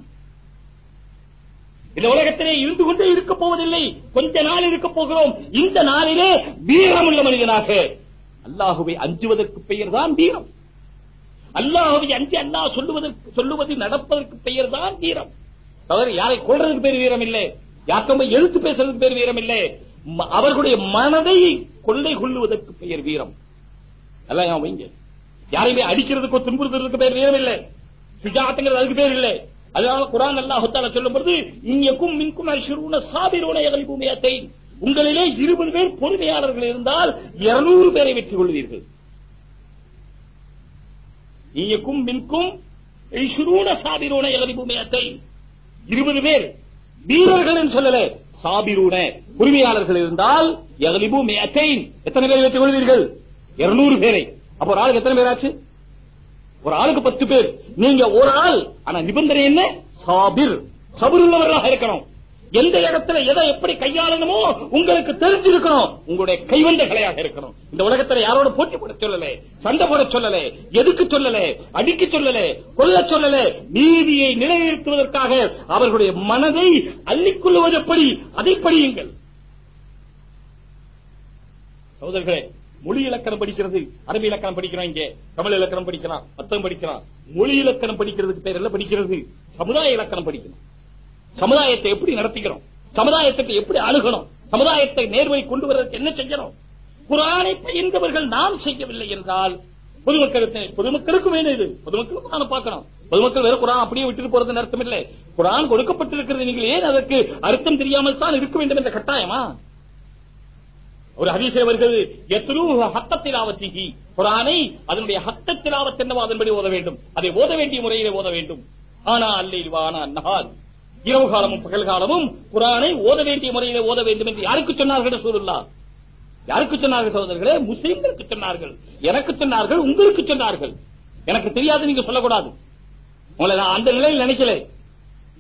இந்த உலகத்திலே இருந்து கொண்டே இருக்க போவதில்லை. கொஞ்ச நாள் இருக்க போகிறோம். இந்த நாளிலே வீரமுள்ள மனிதனாக. அல்லாஹுவை அஞ்சுவதற்கு பெயர் தான் வீரம். அல்லாஹுவை அஞ்சு அல்லாஹ் சொல்லுவதற்கு சொல்லுவது நடப்பதற்கு பெயர் தான் வீரம். தவறு யாரை கொள்றதுக்கு பேர் வீரம் இல்லை யாருக்கும் எழுத்து பேசுறதுக்கு பேர் வீரம் இல்லை அவர்களுடைய மனதை கொள்ளை கொள்ளுவதற்கு பெயர் வீரம். எல்லாம் வைங்க? யாரையுமே அடிக்கிறதுக்கோ துன்புறுத்துறதுக்கு பேர் வீரம் இல்லை. சுஜாத்துங்கிறது அதுக்கு பேர் இல்லை. அதனால குரான் அல்லாஹ் சொல்லும் பொழுது இங்கக்கும் மின்கும் ஐஷுருன சாபிரோன எகலிபூமியத்தை உங்களிலே இருபது பேர் பொறுமையாளர்கள் இருந்தால் இருநூறு பேரை வெற்றி கொள்வீர்கள். இயக்கும் மின்கும் ஐஷுருன சாபிரோன எகலிபூமியத்தை இருபது பேர் வீரர்கள் சொல்லல. சாபிரூன உரிமையாளர்கள் இருந்தால் எகலிபு மேத்தைன் எத்தனை பேரை வெற்றி கொள்வீர்கள்? இருநூறு பேரை. அப்ப ஒரு ஆளுக்கு எத்தனை பேராச்சு ஒரு ஆளுக்கு பத்து பேர். நீங்க ஒரு ஆள். ஆனா நிபந்தனை என்ன? சாபிர். சபருள்ளவர்களாக இருக்கணும். எந்த இடத்துல எதை எப்படி கையாளணுமோ உங்களுக்கு தெரிஞ்சிருக்கணும். உங்களுடைய கைவந்த கலையாக இருக்கணும். இந்த உலகத்துல யாரோட போட்டி போட சொல்லல சண்டை போட சொல்லல எதுக்கு சொல்லல அடிக்க சொல்லல கொல்ல சொல்லல நீதியை நிலைநிறுத்துவதற்காக அவர்களுடைய மனதை அள்ளிக்கொள்ளுவது எப்படி அதை படியுங்கள். சகோதரர்களே மொழி இலக்கணம் படிக்கிறது அரபி இலக்கணம் படிக்கிறோம் இங்க தமிழ் இலக்கணம் படிக்கலாம் மத்தம் படிக்கலாம் மொழி இலக்கணம் படிக்கிறதுக்கு பேர் என்ன படிக்கிறது? சமுதாய இலக்கணம் படிக்கணும். சமுதாயத்தை எப்படி நடத்திக்கிறோம் சமுதாயத்துக்கு எப்படி அணுகணும்? சமுதாயத்தை நேர்வழி கொண்டு வருவதற்கு என்ன செய்யணும்? குரானை பயின்றவர்கள் நாம் செய்யவில்லை என்றால் பொதுமக்களுக்கு பொதுமக்களுக்கும் வேணும் இது. பொதுமக்களும் நான் பார்க்கணும். பொதுமக்கள் வேற குரான் அப்படியே விட்டுட்டு போறது அர்த்தம் இல்லை. குரான் கொடுக்கப்பட்டிருக்கிறது நீங்கள் ஏன் அதற்கு அர்த்தம் தெரியாமல் தான் இருக்க வேண்டும் என்ற கட்டாயமா? ஒரு ஹதீஸே வருகிறது எத்ரு ஹத்தத்திலாவத்திகி குரானை அதனுடைய ஹத்தத்திலாவத் என்னவோ அதன்படி ஓத வேண்டும். அதை ஓத வேண்டிய முறையிலே ஓத வேண்டும். ஆனா அல்லைல் வானா நகால் இரவு காலமும் பகல் காலமும் குரானை ஓத வேண்டிய முறையிலே ஓத வேண்டும் என்று யாருக்கு சொன்னார்கள் சூழல்லா யாருக்கு சொன்னார்கள் சகோதரர்களே? முஸ்லிம்களுக்கு சொன்னார்கள். எனக்கு சொன்னார்கள் உங்களுக்கு சொன்னார்கள். எனக்கு தெரியாது நீங்க சொல்லக்கூடாது. உங்களை நான் அந்த நிலையில் நினைக்கல.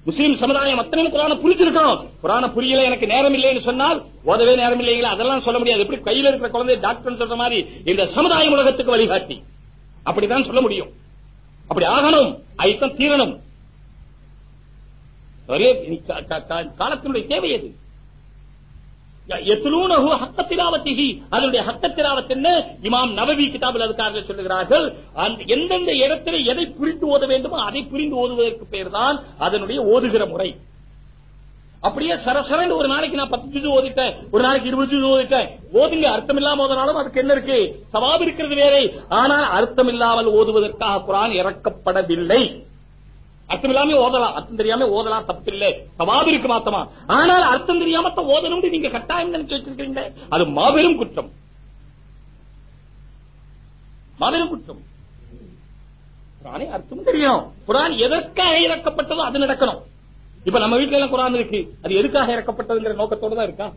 முஸ்லீம் சமுதாயம் அத்தனையும் குரான புரிஞ்சிருக்கணும். குரான புரியல எனக்கு நேரம் இல்லைன்னு சொன்னால் ஓதவே நேரம் இல்லைங்களா? அதெல்லாம் சொல்ல முடியாது. எப்படி கையில இருக்கிற குழந்தை டாக்டர் சொல்ற மாதிரி இந்த சமுதாயம் உலகத்துக்கு வழிகாட்டி. அப்படிதான் சொல்ல முடியும். அப்படி ஆகணும். ஐத்தம் தீரணும். காலத்தினுடைய தேவை அது எத்துலூனஹு ஹக்கத்திலாவத்திஹி அதனுடைய ஹக்கத்திலாவத் என்ன? இமாம் நவவி கிதாபில் அதுக்காரர்கள் சொல்லுகிறார்கள் அந்த எந்தெந்த இடத்துல எதை புரிந்து ஓத வேண்டுமோ அதை புரிந்து ஓதுவதற்கு பேர் தான் அதனுடைய ஓதுகிற முறை. அப்படியே சரசரன் ஒரு நாளைக்கு நான் பத்து ஜூஸ் ஓதிட்டேன் ஒரு நாளைக்கு இருபது ஜூது ஓதிட்டேன். ஓதுங்க அர்த்தம் இல்லாம ஓதனாலும் அதுக்கு என்ன இருக்கு? சவாபு இருக்கிறது வேறே. ஆனால் அர்த்தம் இல்லாமல் ஓதுவதற்காக குரான் இறக்கப்படவில்லை. அர்த்தம் இல்லாம ஓதலாம். அர்த்தம் தெரியாம ஓதலாம் தப்பில்லை. சவாபு இருக்கு மாத்தமா. ஆனால் அர்த்தம் தெரியாம ஓதணும் நீங்க கட்டாயம் நினைச்சு வச்சிருக்கீங்க அது மாபெரும் குற்றம். மாபெரும் குற்றம். குரானே அர்த்தம் தெரியும். குரான் எதற்காக இறக்கப்பட்டதோ அது நடக்கணும். இப்ப நம்ம வீட்டுல எல்லாம் குரான் இருக்கு. அது எதுக்காக இறக்கப்பட்டதுங்கிற நோக்கத்தோட தான் இருக்கா?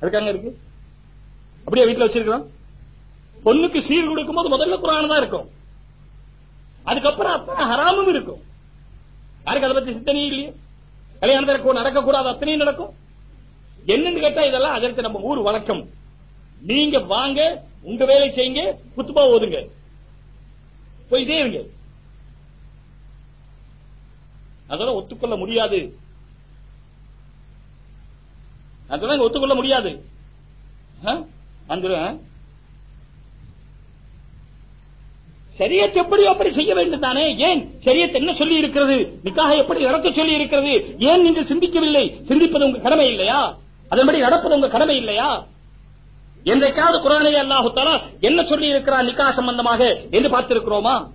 அதுக்காக இருக்கு? அப்படியே வீட்டுல வச்சிருக்கலாம். பொண்ணுக்கு சீர் கொடுக்கும் போது முதல்ல குரான் தான் இருக்கும். அதுக்கப்புறம் அத்தனை ஹராமும் இருக்கும். யாருக்கு அதை பத்தி சிந்தனையும் இல்லையே? கல்யாணத்திற்கு நடக்கக்கூடாது அத்தனையும் நடக்கும். என்னன்னு கேட்டா இதெல்லாம் அதற்கு நம்ம ஊர் வழக்கம். நீங்க வாங்க உங்க வேலை செய்யுங்க குத்துபா ஓதுங்க. போயிட்டே இருங்க. அதெல்லாம் ஒத்துக்கொள்ள முடியாது. அதெல்லாம் ஒத்துக்கொள்ள முடியாது. ஆ? வந்துடும் சரியத் எப்படி அப்படி செய்ய வேண்டும் தானே ஏன் சரியத் என்ன சொல்லி இருக்கிறது நிக்காக எப்படி நடக்க சொல்லி இருக்கிறது ஏன் நீங்க சிந்திக்கவில்லை? சிந்திப்பது உங்க கடமை இல்லையா? அதன்படி நடப்பது உங்க கடமை இல்லையா? என்றைக்காவது குரானிலே அல்லாஹு தாலா என்ன சொல்லி இருக்கிறார் நிக்கா சம்பந்தமாக என்று பார்த்திருக்கிறோமா?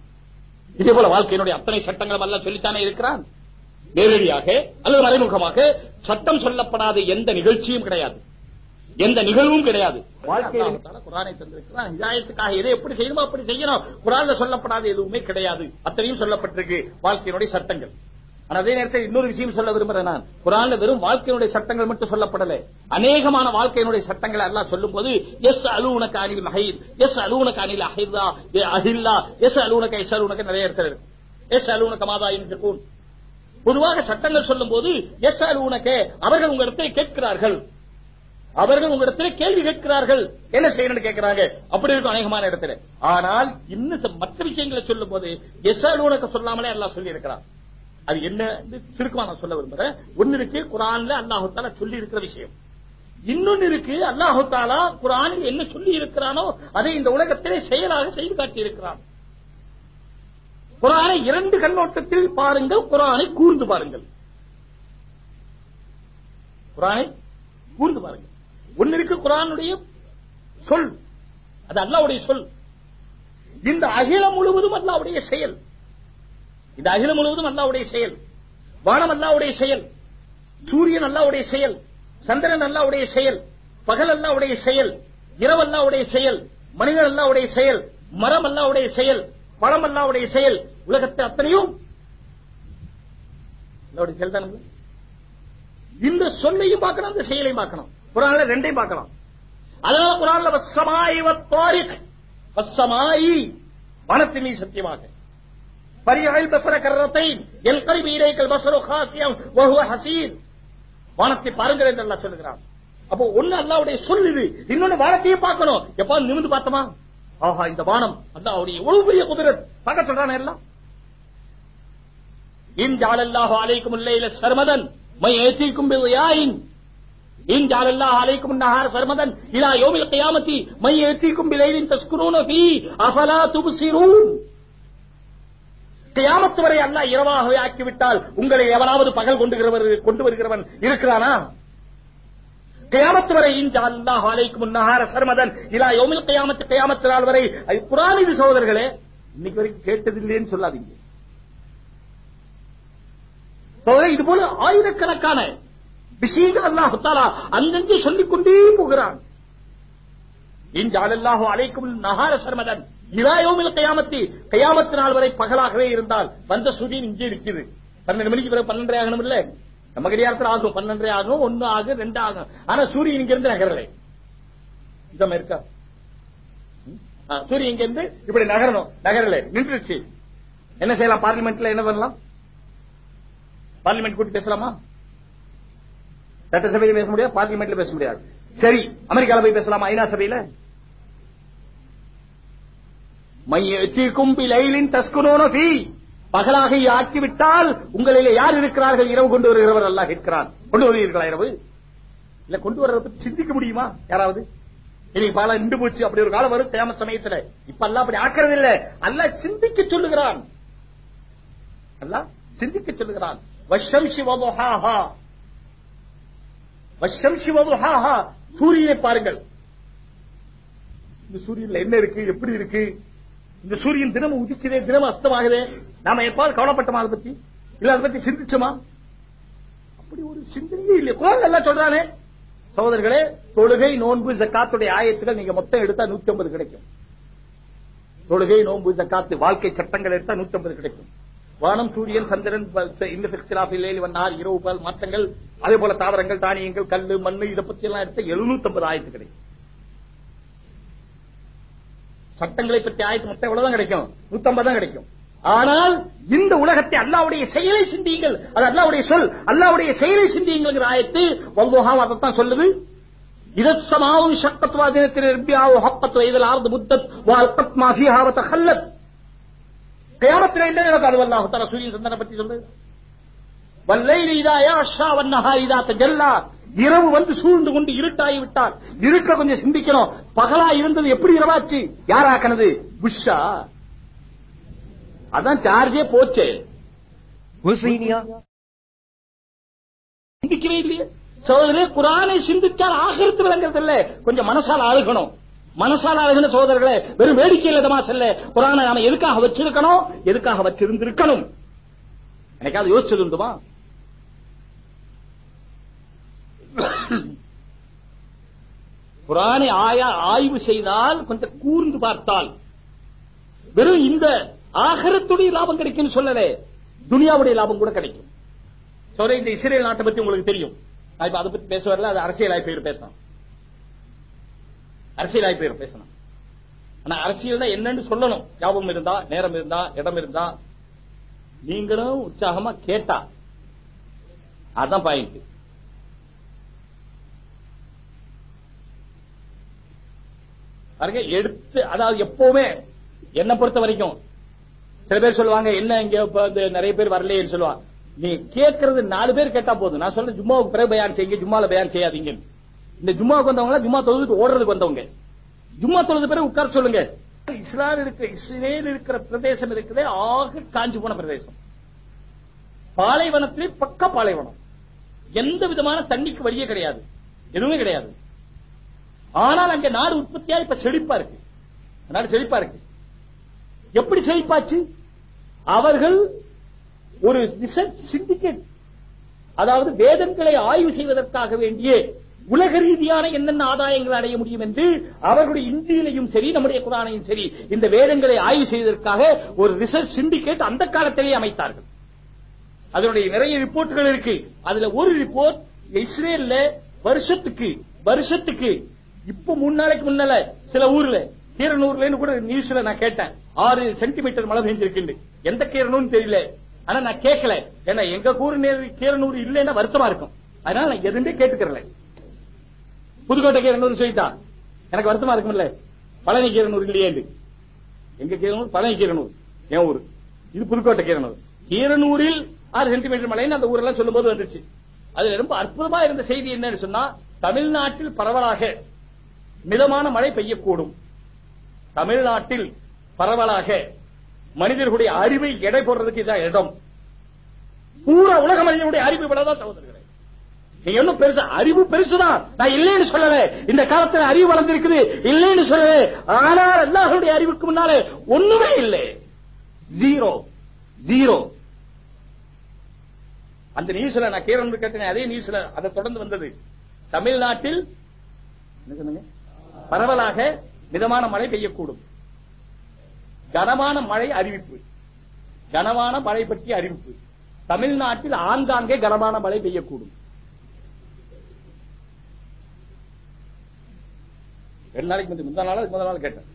இதே போல வாழ்க்கையினுடைய அத்தனை சட்டங்களும் அல்ல சொல்லித்தானே இருக்கிறான். நேரடியாக அல்லது மறைமுகமாக சட்டம் சொல்லப்படாத எந்த நிகழ்ச்சியும் கிடையாது. எந்த நிகழ்வும் கிடையாது. வாழ்க்கையில் குரானை தந்திருக்கிறான். ஹிதாயத்துக்காக எதை எப்படி செய்யணுமோ அப்படி செய்யணும். குரான்ல சொல்லப்படாத எதுவுமே கிடையாது. அத்தனையும் சொல்லப்பட்டிருக்கு. வாழ்க்கையினுடைய சட்டங்கள். ஆனா அதே நேரத்தில் இன்னொரு விஷயம் சொல்ல விரும்புறேன் நான். குரான்ல வெறும் வாழ்க்கையினுடைய சட்டங்கள் மட்டும் சொல்லப்படல. அநேகமான வாழ்க்கையினுடைய சட்டங்களை எல்லாம் சொல்லும் போது எஸ் அலூனக அனில் மஹீத் எஸ் அலூனக அனில் அஹிதா அஹில்லா எஸ் அலூனக எஸ் அலூனக நிறைய இடத்துல இருக்கு. எஸ் அலூனக மாதா என்று பொதுவாக சட்டங்கள் சொல்லும் போது எஸ் அலூனக அவர்கள் உங்களிடத்தில் கேட்கிறார்கள். அவர்கள் உங்களிடத்தில் கேள்வி கேட்கிறார்கள். என்ன செய்யணும்னு கேட்கிறாங்க. அப்படி இருக்கும் அநேகமான இடத்துல. ஆனால் இன்னும் மற்ற விஷயங்களை சொல்லும் போது எஸ் சொல்லாமலே எல்லாம் சொல்லி இருக்கிறான் அது என்ன? சுருக்கமா நான் சொல்ல விரும்புறேன். ஒன்னு இருக்கு குரான்ல அல்லாஹால சொல்லி இருக்கிற விஷயம். இன்னொன்னு இருக்கு அல்லாஹு தாலா குரானில் என்ன சொல்லி இருக்கிறானோ அதை இந்த உலகத்திலே செயலாக செய்து காட்டி இருக்கிறான் குரானை இரண்டு கண்ணோட்டத்தில் பாருங்கள் குரானை கூர்ந்து பாருங்கள். குரானை கூர்ந்து பாருங்கள். ஒன்னு இருக்கு குரானுடைய சொல் அது அல்லாவுடைய சொல் இந்த அகிலம் முழுவதும் அல்லாவுடைய செயல் இந்த அகிலம் முழுவதும் அல்லாவுடைய செயல் வானம் அல்லாவுடைய செயல் சூரியன் அல்லாவுடைய செயல் சந்திரன் அல்லாவுடைய செயல் பகல் அல்லாவுடைய செயல் இரவு அல்லாவுடைய செயல் மனிதன் அல்லாவுடைய செயல் மரம் அல்லாவுடைய செயல் பழம் அல்லாவுடைய செயல் உலகத்தை அத்தனையும் செயல் தானுங்க இந்த சொல்லையும் பார்க்கணும் அந்த செயலையும் பார்க்கணும் குரான்ல ரெண்டையும் பார்க்கலாம். அதனால குரான்ல வசமாயி வத்தாரிக் வசமாயி வானத்தின் மீது சத்தியமாக. பரியாயில் பசர கரத்தை என் கல்வி இறைக்கல் பசரோ ஹாசியம் வஹுவ ஹசீர் வானத்தை பாருங்கள் என்று அல்லாஹ் சொல்லுகிறான். அப்போ ஒண்ணு அல்லாவுடைய சொல் இது. இன்னொன்னு வானத்தையும் பார்க்கணும். எப்ப நிமிந்து பார்த்தோமா? ஆஹா இந்த வானம் அல்லாவுடைய எவ்வளவு பெரிய குதிரை. பார்க்க சொல்றான எல்லாம். இன் ஜாலல்லாஹு அலைக்கும் இல்லையில சர்மதன் மை ஏத்திக்கும் யாயின் إن جعل الله عليكم النهار سرمدا إلى يوم القيامة من يأتيكم بليل تسكنون فيه أفلا تبصرون கியாமத்து வரை அல்ல இரவாகவே ஆக்கிவிட்டால் உங்களை எவனாவது பகல் கொண்டு கொண்டு வருகிறவன் இருக்கிறானா கியாமத்து வரை இன்ஜா அல்லாஹ் அலைக்கும் முன்னஹார சர்மதன் இலா யோமில் கியாமத்து கியாமத்து நாள் வரை குரான் இது சகோதரர்களே இன்னைக்கு வரைக்கும் கேட்டதில்லைன்னு சொல்லாதீங்க இது போல ஆயிரக்கணக்கான விஷயங்கள் அல்லாஹு தாலா அங்கங்கே சொல்லிக் கொண்டே போகிறான் இன்ஜாலல்லாஹு அழைக்கும் நகார சர்மதன் இலாயோமில் கயாமத்தி கயாமத்து நாள் வரை பகலாகவே இருந்தால் வந்த சூரியன் இங்கே இருக்குது பன்னெண்டு மணிக்கு பிறகு பன்னெண்டரை ஆகணும் இல்ல? நம்ம கடியாரத்தில் ஆகும் பன்னெண்டரை ஆகும் ஒன்னு ஆகும் ரெண்டு ஆகும். ஆனா சூரியன் இங்க இருந்து நகரலை. இதம் இருக்கா? சூரியன் இங்க இருந்து இப்படி நகரணும் நகரல. நின்றுச்சு என்ன செய்யலாம்? பார்லிமெண்ட்ல என்ன பண்ணலாம்? பார்லிமெண்ட் கூட்டி பேசலாமா? சட்டசபையில பேச முடியாது பார்லிமெண்ட்ல பேச முடியாது. சரி அமெரிக்கால போய் பேசலாமா? ஐநா சபையில? மையத்திற்கும் பிலைலின் தஸ்குனோன பகலாக ஆக்கிவிட்டால் உங்களிலே யார் இருக்கிறார்கள்? இரவு கொண்டு வருகிறவர் அல்ல கேட்கிறான். கொண்டு வருவீர்களா இரவு? இல்ல கொண்டு வர்றத பத்தி சிந்திக்க முடியுமா? யாராவது? இன்னைக்கு பல நின்று போச்சு. அப்படி ஒரு காலம் வரும் தேம சமயத்துல. இப்ப அல்ல அப்படி ஆக்கிறது இல்ல அல்ல சிந்திக்க சொல்லுகிறான். அல்ல சிந்திக்க சொல்லுகிறான். வஷம் சிவபோஹாஹா சூரியனை பாருங்கள். இந்த சூரியன்ல என்ன இருக்கு? எப்படி இருக்கு? இந்த சூரியன் தினமும் உதிக்குதே தினமும் அஸ்தமாகுதே. நாம எப்பாவது கவலைப்பட்டோமா அதை பத்தி? இல்ல அதை பத்தி சிந்திச்சோமா? அப்படி ஒரு சிந்தனையே இல்லையா. குரான் எல்லாம் சொல்றானே. சகோதரர்களே தொழுகை நோன்பு ஜக்காத்துடைய ஆயத்துகள் நீங்க மொத்தம் எடுத்தா நூத்தி ஐம்பது கிடைக்கும். தொழுகை நோன்பு ஜக்காத்து வாழ்க்கை சட்டங்கள் எடுத்தா நூத்தி ஐம்பது கிடைக்கும். வானம் சூரியன் சந்திரன் இந்த பிஸ்கிலாஃபில் வந்தார் இரவு பால் மாற்றங்கள் அதே போல தாவரங்கள் தானியங்கள் கல்லு மண்ணு இதை பத்தி எல்லாம் எடுத்த எழுநூத்தி ஐம்பது ஆயத்து கிடைக்கும். சட்டங்களை பற்றி ஆயத்து மொத்தம் எவ்வளவுதான் கிடைக்கும்? நூத்தம்பது தான் கிடைக்கும். ஆனால் இந்த உலகத்தை அல்லாவுடைய செயலை சிந்தியுங்கள். அது அல்லாவுடைய சொல். அல்லாவுடைய செயலை சிந்தியுங்கள் ஆயத்து வல்லுஹாம் அதைத்தான் சொல்லுது. இதமாவும் சக்கத்வா தினத்தில் ரப்பியாவோ ஹப்பத் வயதில் ஆர்து புத்தத் வாழ்கத் மாஃபியாவத கயாமத்தில் என்ன நடக்கும் அது வல்லாஹு சூரியன் சந்தன பற்றி சொல்லுது வல்லைல் இதா யாஷா வன்னஹா இதா தஜல்லா இரவு வந்து சூழ்ந்து கொண்டு இருட்டாகி விட்டால் இருட்ட கொஞ்சம் சிந்திக்கணும். பகலா இருந்தது எப்படி இரவாச்சு? யாராக்கனது புஷ்ஷா. அதான் சார்ஜே போச்சு. சிந்திக்கவே இல்லையே. சோதரே குரானை சிந்திச்சால் ஆகிருத்து விளங்குறது இல்ல கொஞ்சம் மனசால அழுகணும். மனசால அழுகின சோதரர்களே வெறும் வேடிக்கை இல்லதமா செல்ல குரானை நாம எதுக்காக வச்சிருக்கணும்? எதுக்காக வச்சிருந்திருக்கணும்? எனக்காவது யோசிச்சது உண்டுமா குரானை ஆயா ஆய்வு செய்தால் கொஞ்சம் கூர்ந்து பார்த்தால் வெறும் இந்த ஆகரத்துடைய லாபம் கிடைக்கும்னு சொல்லல துனியாவுடைய லாபம் கூட கிடைக்கும். சொல்ற இந்த இஸ்ரேல் நாட்டை பத்தி உங்களுக்கு தெரியும். நான் இப்ப அதை பத்தி பேச வரல அது அரசியலாய் பேர் பேசலாம். அரசியலாகி பேர் பேசணும். ஆனா அரசியல் தான் என்னன்னு சொல்லணும். ஞாபகம் இருந்தா நேரம் இருந்தா இடம் இருந்தா. நீங்களும் உற்சாகமா கேட்டா. அதான் பாயிண்ட் பாருங்க எடுத்து அதாவது எப்பவுமே என்ன பொறுத்த வரைக்கும் சில பேர் சொல்லுவாங்க என்ன இங்க வந்து நிறைய பேர் வரலையேன்னு சொல்லுவாங்க. நீ கேட்கறது நாலு பேர் கேட்டா போதும். நான் சொல்றேன் ஜும்மாவுக்கு பிறகு பயான் செய்யுங்க ஜும்மால பயான் செய்யாதீங்க இந்த ஜும்மாவுக்கு வந்தவங்க ஜும்மா தொழுது ஓடுறதுக்கு வந்தவங்க. ஜும்மா தொழுது பிறகு உட்கார சொல்லுங்க. இஸ்லால் இருக்கிற இஸ்ரேல் இருக்கிற பிரதேசம் இருக்குதே ஆக காஞ்சி போன பிரதேசம். பாலைவனத்திலே பக்க பாலைவனம். எந்த விதமான தண்ணிக்கு வழியே கிடையாது. எதுவுமே கிடையாது. ஆனால் அங்க நாடு உற்பத்தியா இப்ப செழிப்பா இருக்கு. நாடு செழிப்பா இருக்கு. எப்படி செழிப்பாச்சு? அவர்கள் ஒரு ரிசர்ச் சிண்டிகேட் அதாவது வேதங்களை ஆய்வு செய்வதற்காக வேண்டிய உலக ரீதியான என்னென்ன ஆதாயங்கள் அடைய முடியும் என்று அவர்களுடைய இந்தியிலையும் சரி நம்முடைய குரானையும் சரி இந்த வேதங்களை ஆய்வு செய்வதற்காக ஒரு ரிசர்ச் சிண்டிகேட் அந்த காலத்திலேயே அமைத்தார்கள். அதனுடைய நிறைய ரிப்போர்ட்டுகள் இருக்கு. அதுல ஒரு ரிப்போர்ட் இஸ்ரேல்ல வருஷத்துக்கு வருஷத்துக்கு இப்ப மூணு நாளைக்கு முன்னால சில ஊர்ல கீரனூர்ல கூட நியூஸ்ல நான் கேட்டேன். ஆறு சென்டிமீட்டர் மழை பெஞ்சிருக்கு எந்த கீரனூர்னு தெரியல. ஆனா நான் கேட்கல. ஏன்னா எங்க கூறு கீரனூர் இல்லைன்னா வருத்தமா இருக்கும். அதனால நான் எதுவுமே கேட்டுக்கிறேன் புதுக்கோட்டை இருநூறு சொல்லிட்டா எனக்கு வருத்தமா இருக்கும்ல பழனி கீரனூர் இல்லையே எங்க கீரனூர்? பழனி கீரனூர் என் ஊர். இது புதுக்கோட்டை கீரனூர் கீரனூரில் ஆறு சென்டிமீட்டர் மழைன்னு அந்த ஊரெல்லாம் சொல்லும் போது வந்துச்சு அதுல ரொம்ப அற்புதமா இருந்த செய்தி என்னன்னு சொன்னா தமிழ்நாட்டில் பரவலாக மிதமான மழை பெய்யக்கூடும். தமிழ்நாட்டில் பரவலாக மனிதர்களுடைய அறிவை எடை போடுறதுக்கு இதான் இடம். பூரா உலக மனிதனுடைய அறிவு விடதான் சகோதரர்கள். நீங்க ஒன்னும் பெருசு அறிவு பெருசுதான். நான் இல்லைன்னு சொல்லல. இந்த காலத்துல அறிவு வளர்ந்திருக்குது. இல்லைன்னு சொல்லல ஆனால் எல்லாருடைய அறிவுக்கு முன்னாலே ஒண்ணுமே இல்லை. ஜீரோ ஜீரோ அந்த நியூஸ்ல நான் கேரளம் கேட்டேன் அதே நியூஸ்ல அதை தொடர்ந்து வந்தது. தமிழ்நாட்டில் பரவலாக மிதமான மழை பெய்யக்கூடும். கனமான மழை அறிவிப்பு. கனமான மழை பற்றிய அறிவிப்பு. தமிழ்நாட்டில் ஆங்காங்கே கனமான மழை பெய்யக்கூடும். ரெண்டு நாளைக்கு முந்தைய முந்தா நாள் முதல் நாள் கேட்டேன்.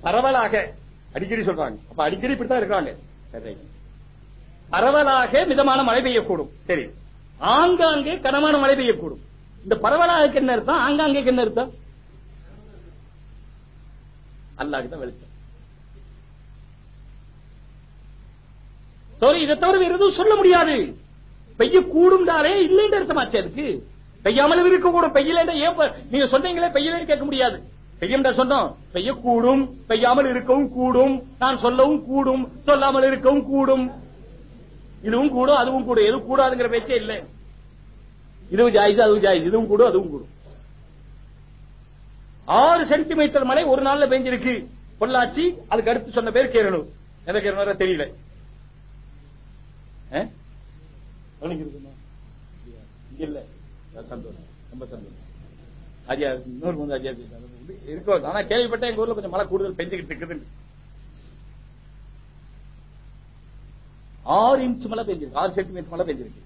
பரவலாக அடிக்கடி சொல்றாங்க. அப்ப அடிக்கடி இப்படித்தான் இருக்காங்க சரி. பரவலாக மிதமான மழை பெய்யக்கூடும். சரி. ஆங்காங்கே கனமான மழை பெய்யக்கூடும். இந்த பரவலாக என்ன அர்த்தம்? ஆங்காங்கே என்ன அர்த்தம்? அல்லாஹ் தான் வெளிச்சம். சரி இதை தவிர வேற எதுவும் சொல்ல முடியாது. பெய்யக்கூடும் இல்லைன்ற இல்லைன்னு அர்த்தமாச்சு அதுக்கு. பெய்யாமல் இருக்கக்கூடும். பெய்யல ஏன் நீங்க சொன்னீங்களே பெய்யலன்னு கேட்க முடியாது. பெய்யும் சொன்னோம். பெய்யக்கூடும் பெய்யாமல் இருக்கவும் கூடும். நான் சொல்லவும் கூடும் சொல்லாமல் இருக்கவும் கூடும். இதுவும் கூடும் அதுவும் கூடும். எதுவும் கூடாதுங்கிற பேச்சே இல்லை. இதுவும் ஜாயிஸ் அதுவும் ஜாயிஸ். இதுவும் கூடும் அதுவும் கூடும். ஆறு சென்டிமீட்டர் மழை ஒரு நாள்ல பெஞ்சிருக்கு. பொள்ளாச்சி அதுக்கு அடுத்து சொன்ன பேர் கேரளூர். எந்த கேரளூர் தெரியல. ஆ? இல்ல. சந்தோஷம். ரொம்ப சந்தோஷம். அஜயா இன்னொரு வந்து அஜயா இருக்கும் ஆனா கேள்விப்பட்டேன் எங்க ஊர்ல கொஞ்சம் மழை கூடுதல் பெஞ்சுக்கிட்டு இருக்குது ஆறு இன்ச் மழை பெஞ்சிருக்கு. ஆறு சென்டிமீட்டர் மழை பெஞ்சிருக்கு.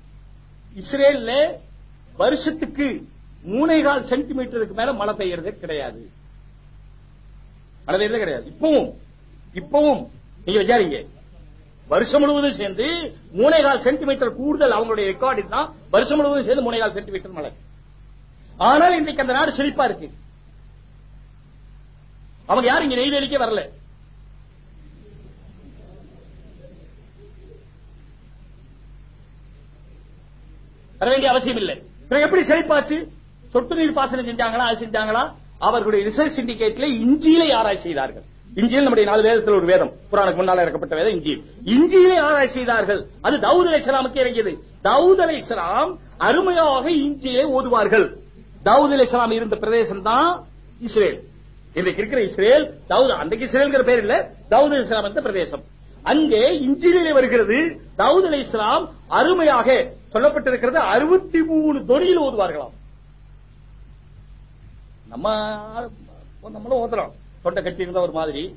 இஸ்ரேல்ல வருஷத்துக்கு மூணே கால் சென்டிமீட்டருக்கு மேல மழை பெய்யறதே கிடையாது. மழை பெய்யறதே கிடையாது. இப்பவும் இப்பவும் நீங்க விசாரிங்க. வருஷம் முழுவதும் சேர்ந்து மூணேகால் சென்டிமீட்டர் கூடுதல் அவங்களுடைய ரெக்கார்டு தான் வருஷம் முழுவதும் சேர்ந்து மூணேகால் சென்டிமீட்டர் மழை ஆனால் இன்றைக்கு அந்த நாடு செழிப்பா இருக்கு. அவங்க யாரும் இங்க நெய்வேலிக்கே வரல. வர வேண்டிய அவசியம் இல்லை. எப்படி செழிப்பாச்சு? சொட்டு நீர் பாசனம் செஞ்சாங்களா அது செஞ்சாங்களா? அவர்களுடைய ரிசர்ச் சிண்டிகேட்ல இஞ்சியில ஆராய்ச்சி செய்தார்கள். இஞ்சியில் நம்முடைய நாலு வேதத்தில் ஒரு வேதம். குரானுக்கு முன்னால் இறக்கப்பட்ட வேதம் இஞ்சியில். இஞ்சியிலே ஆராய்ச்சி செய்தார்கள். அது தவுத் அலை இஸ்லாமுக்கு இறங்கியது. தவுத் அலை இஸ்லாம் அருமையாக இஞ்சியிலே ஓதுவார்கள். தவுத் அலை இஸ்லாம் இருந்த பிரதேசம் தான் இஸ்ரேல். இன்றைக்கு இருக்கிற இஸ்ரேல் தவுத் அன்றைக்கு இஸ்ரேல்ங்கிற பேர் இல்ல. தவுத் அலை இஸ்லாம் என்ற பிரதேசம். அங்கே இஞ்சிலே வருகிறது. தவுத் அலை இஸ்லாம் அருமையாக சொல்லப்பட்டிருக்கிறது. அறுபத்தி மூணு தொனியில் ஓதுவார்களாம். நம்ம நம்மளும் ஓதுறோம் தொண்டை கட்டி இருந்தா ஒரு மாதிரி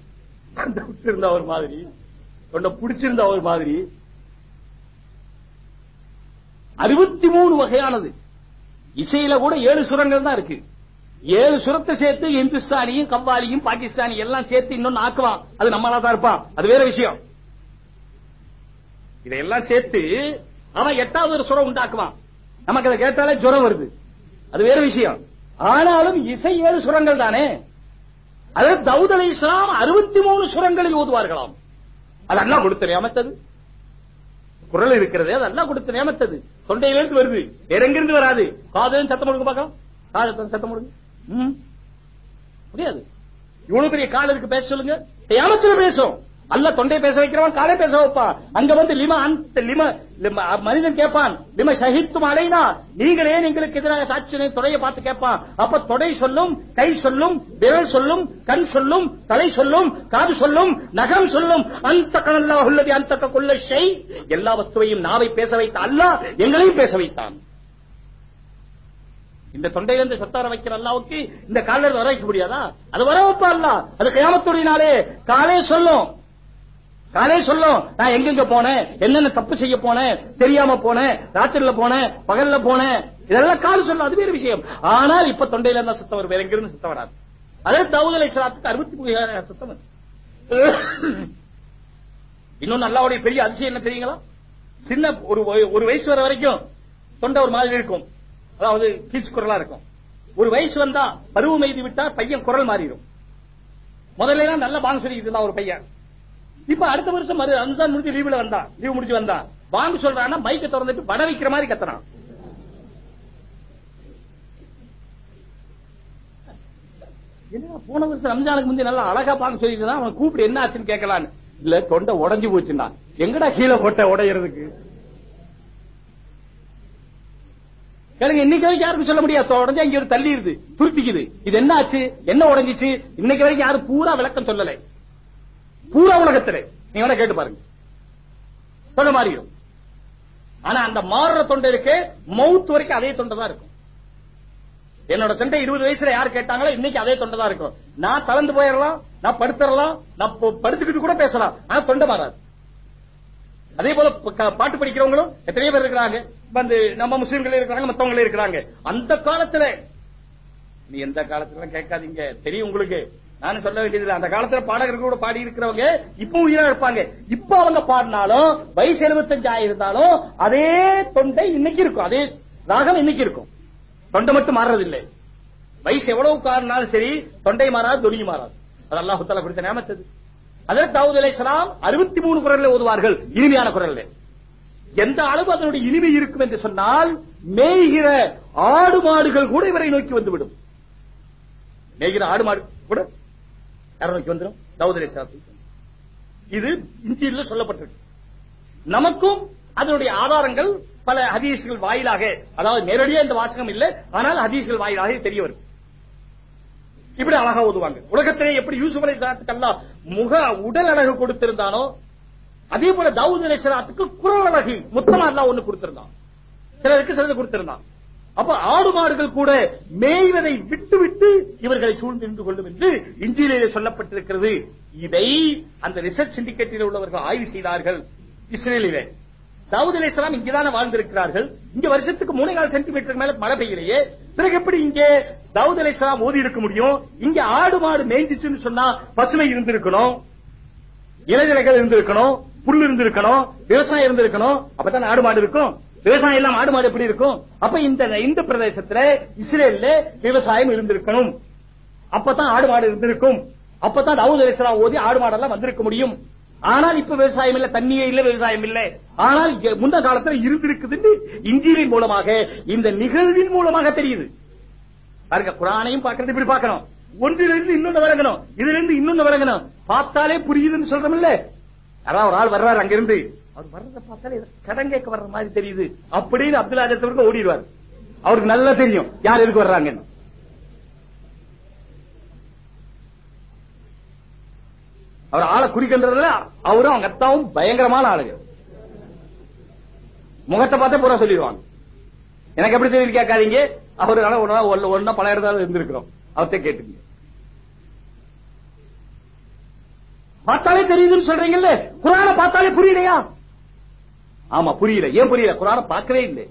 தொண்டை விட்டு இருந்தா ஒரு மாதிரி தொண்டை பிடிச்சிருந்தா ஒரு மாதிரி. அறுபத்தி மூணு வகையானது. இசையில கூட ஏழு சுரங்கள் தான் இருக்கு. ஏழு சுரத்தை சேர்த்து இந்துஸ்தானியும் கவ்வாலியும் பாகிஸ்தானி எல்லாம் சேர்த்து இன்னொன்னு ஆக்குவான். அது நம்மளா தான் இருப்பான். அது வேற விஷயம். இதையெல்லாம் சேர்த்து அவன் எட்டாவது ஒரு சுரம் உண்டாக்குவான். நமக்கு அதை கேட்டாலே ஜுரம் வருது. அது வேற விஷயம். ஆனாலும் இசை ஏழு சுரங்கள் தானே? அதாவது தவுத் அலை இஸ்லாம் அறுபத்தி மூணு சுரங்களில் ஓதுவார்களாம். அது அல்லா கொடுத்து நியமித்தது குரல் இருக்கிறது அல்லா கொடுத்து நியமித்தது தொண்டையிலிருந்து வருது. வேற எங்கிருந்து வராது? காதலும் சத்தம் கொடுக்க பார்க்கலாம். காதல் சத்தம் கொடுங்க. முடியாது. இவ்வளவு பெரிய கால் இருக்கு பேச சொல்லுங்க. தியானத்துல பேசும்? அல்ல தொண்டை பேச வைக்கிறவன் காலை பேச வைப்பான். அங்க வந்து லிம அந்த லிம லிம- மனிதன் கேட்பான். லிம ஷஹித்தும் அலைனா. நீங்களே எங்களுக்கு எதிராக சாட்சியை தொடையை பார்த்து கேட்பான். அப்ப தொடை சொல்லும் கை சொல்லும் விரல் சொல்லும் கண் சொல்லும் தலை சொல்லும் காது சொல்லும் நகம் சொல்லும். அந்த கனல்லா உள்ளது அந்த கொள்ள ஷை. எல்லா வஸ்துவையும் நாவை பேச வைத்த அல்ல எங்களையும் பேச வைத்தான். இந்த தொண்டையிலிருந்து சத்த வர வைக்கிற அல்லாவுக்கு இந்த காலில் வர வைக்க முடியாதா? அது வர வைப்பா அல்ல. அது கயாமத்துடையினாலே காலே சொல்லும். தானே சொல்லும் நான் எங்கெங்க போனேன்? என்னென்ன தப்பு செய்ய போனேன்? தெரியாம போனேன். ராத்திரில போனேன். பகல்ல போனேன். இதெல்லாம் கால் சொல்லும். அது வேற விஷயம். ஆனால் இப்ப தொண்டையில இருந்தா சத்தம் வரும். வேற எங்கிருந்து சத்தம் வராது. அதே தவுத் அலை சலாத்துக்கு அறுபத்தி மூணு சத்தம் வருது. இன்னொன்னு அல்லாவுடைய பெரிய அதிசயம் என்ன தெரியுங்களா? சின்ன ஒரு வய- ஒரு வயசு வர வரைக்கும் தொண்டை ஒரு மாதிரி இருக்கும். அதாவது கீச்சு குரலா இருக்கும். ஒரு வயசு வந்தா பருவம் எய்து விட்டா பையன் குரல் மாறிடும். முதல்ல எல்லாம் நல்ல பான்சரி இதுதான் ஒரு பையன். இப்ப அடுத்த வருஷம் மறு ரம்ஜான் முடிஞ்சு லீவுல வந்தான். லீவ் முடிஞ்சு வந்தான். வாங்க சொல்றான்னா பைக்கை திறந்துட்டு வட வைக்கிற மாதிரி கத்துறான். என்ன போன வருஷம் ரம்ஜானுக்கு முந்தைய நல்லா அழகா பாங்க சொல்லிட்டு தான் அவன் கூப்பிட்டு என்ன ஆச்சுன்னு கேட்கலான்னு. இல்ல தொண்டை உடைஞ்சு போச்சுன்னா. எங்கடா கீழே போட்ட உடையிறதுக்கு? கேளுங்க இன்னைக்கு வரைக்கும் யாருக்கும் சொல்ல முடியாது. உடஞ்சு அங்க ஒரு தள்ளிடுது துருப்பிக்குது இது என்ன ஆச்சு? என்ன உடைஞ்சிச்சு? இன்னைக்கு வரைக்கும் யாரும் பூரா விளக்கம் சொல்லலை. பூரா உலகத்திலே. நீ வேணா கேட்டு பாருங்க. சொல்ல மாறிடும். ஆனா அந்த மாறுற தொண்டை இருக்கு மவுத் வரைக்கும் அதே தொண்டை தான் இருக்கும். என்னோட தொண்டை இருபது வயசுல யார் கேட்டாங்களோ இன்னைக்கு அதே தொண்டை தான் இருக்கும். நான் கலந்து போயிடலாம் நான் படுத்துறலாம் நான் படுத்துக்கிட்டு கூட பேசலாம். ஆனா தொண்டை மாறாது. அதே போல பாட்டு படிக்கிறவங்களும் எத்தனையோ பேர் இருக்கிறாங்க. வந்து நம்ம முஸ்லீம்களே இருக்கிறாங்க மத்தவங்களே இருக்கிறாங்க. அந்த காலத்துல நீ எந்த காலத்துல கேட்காதீங்க. தெரியும் உங்களுக்கு. நான் சொல்ல வேண்டியதில்லை. அந்த காலத்துல பாடகர்கள் கூட பாடி இருக்கிறவங்க இப்ப உயிரா இருப்பாங்க. இப்ப அவங்க பாடினாலும் வயசு 75 ஆயிருந்தாலும் அதே தொண்டை இன்னைக்கு இருக்கும். அதே ராகம் இன்னைக்கு இருக்கும். தொண்டை மட்டும் மாறுறதில்லை. வயசு எவ்வளவு காரணாலும் சரி தொண்டை மாறாது தொனியும் மாறாது. அது அல்லாஹுத்தால தஆலா கொடுத்த நியமத்தது. அதற்கு தாவூத் அலைஹிஸ்ஸலாம் 63 மூணு குரல்ல ஓதுவார்கள். இனிமையான குரல்ல. எந்த அளவு அதனுடைய இனிமை இருக்கும் என்று சொன்னால் மேய்கிற ஆடு மாடுகள் கூட இவரை நோக்கி வந்துவிடும். மேய்கிற ஆடு மாடு கூட யாரை வந்துடும் தாவூத் அலைஹிஸ்ஸலாத்துக்கு இது இந்தியில் சொல்லப்பட்டிருக்கு. நமக்கும் அதனுடைய ஆதாரங்கள் பல ஹதீஸ்கள் வாயிலாக அதாவது நேரடியாக இந்த வாசகம் இல்லை ஆனால் ஹதீஸ்கள் வாயிலாக தெரிய வரும் இப்படி அழகா ஓதுவாங்க. உலகத்திலே எப்படி யூசுப் அலை சலாத்துக்கெல்லாம் முக உடல் அழகு கொடுத்திருந்தானோ அதே போல தாவூத் அலை சலாத்துக்கு குரல் அழகு மொத்தமா எல்லாம் ஒண்ணு கொடுத்திருந்தான். சிலருக்கு சிலது கொடுத்திருந்தான். அப்ப ஆடு மாடுகள் கூட மேய்வதை விட்டு விட்டு இவர்களை சூழ்ந்து நின்று கொள்ளும் என்று இஞ்சியிலே சொல்லப்பட்டிருக்கிறது. இதை அந்த ரிசர்ச் சிண்டிகேட்டில் உள்ளவர்கள் ஆய்வு செய்தார்கள். இஸ்ரேலிலே தாவூத் அலி இஸ்லாம் இங்கேதான வாழ்ந்திருக்கிறார்கள். இங்க வருஷத்துக்கு மூணு நாலு சென்டிமீட்டருக்கு மேல மழை பெய்யலையே. பிறகு எப்படி இங்கே தாவூத் அலைஹிஸ்ஸலாம் ஓதி இருக்க முடியும்? இங்க ஆடு மாடு மேய்ஞ்சிச்சுன்னு சொன்னா பசுமை இருந்திருக்கணும். இலைநிலைகள் இருந்திருக்கணும். புல் இருந்திருக்கணும். விவசாயம் இருந்திருக்கணும். அப்பதான் ஆடு மாடு இருக்கும். விவசாயம் எல்லாம் ஆடு மாடு எப்படி இருக்கும்? அப்ப இந்த இந்த பிரதேசத்துல இஸ்ரேல்ல விவசாயம் இருந்திருக்கணும். அப்பதான் ஆடு மாடு இருந்திருக்கும். அப்பதான் தாவூத் அலிஸ்லாம் ஓதி ஆடு மாடெல்லாம் வந்திருக்க முடியும். ஆனால் இப்ப விவசாயம் இல்ல தண்ணியே இல்ல விவசாயம் இல்ல. ஆனால் முந்த முன்ன காலத்துல இருந்திருக்குதுன்னு இஞ்சியின் மூலமாக இந்த நிகழ்வின் மூலமாக தெரியுது. பாருங்க குரானையும் பாக்குறது இப்படி பார்க்கணும். ஒன்றிலிருந்து இன்னொன்னு விளங்கணும் இதுல இருந்து இன்னொன்னு விளங்கணும் பார்த்தாலே புரியுதுன்னு சொல்றோம் இல்ல யாராவது ஒரு ஆள் வர்றாரு அங்கிருந்து. அவர் வர்றத பார்த்தாலே ஏதோ கடன் கேட்க வர்ற மாதிரி தெரியுது. அப்படின்னு அப்துல் ஆஜத்தவருக்கு ஓடிடுவார். அவருக்கு நல்லா தெரியும். யார் எதுக்கு வர்றாங்கன்னு. அவர் ஆளை குறிக்கின்றதுல அவரும் அவங்க அத்தாவும் பயங்கரமான ஆளுங்க. முகத்தை பார்த்தே பூரா சொல்லிடுவாங்க. எனக்கு எப்படி தெரியும் கேட்காதீங்க. அவரு ஆனா ஒன்னா ஒண்ணு- பல இடத்துல இருந்திருக்கிறோம். அவர்த்த கேட்டுங்க. பார்த்தாலே தெரியுதுன்னு சொல்றீங்கல்ல? குரான பார்த்தாலே புரியலையா? ஆமா புரியல. ஏன் புரியல? குரான பார்க்கவே இல்லை.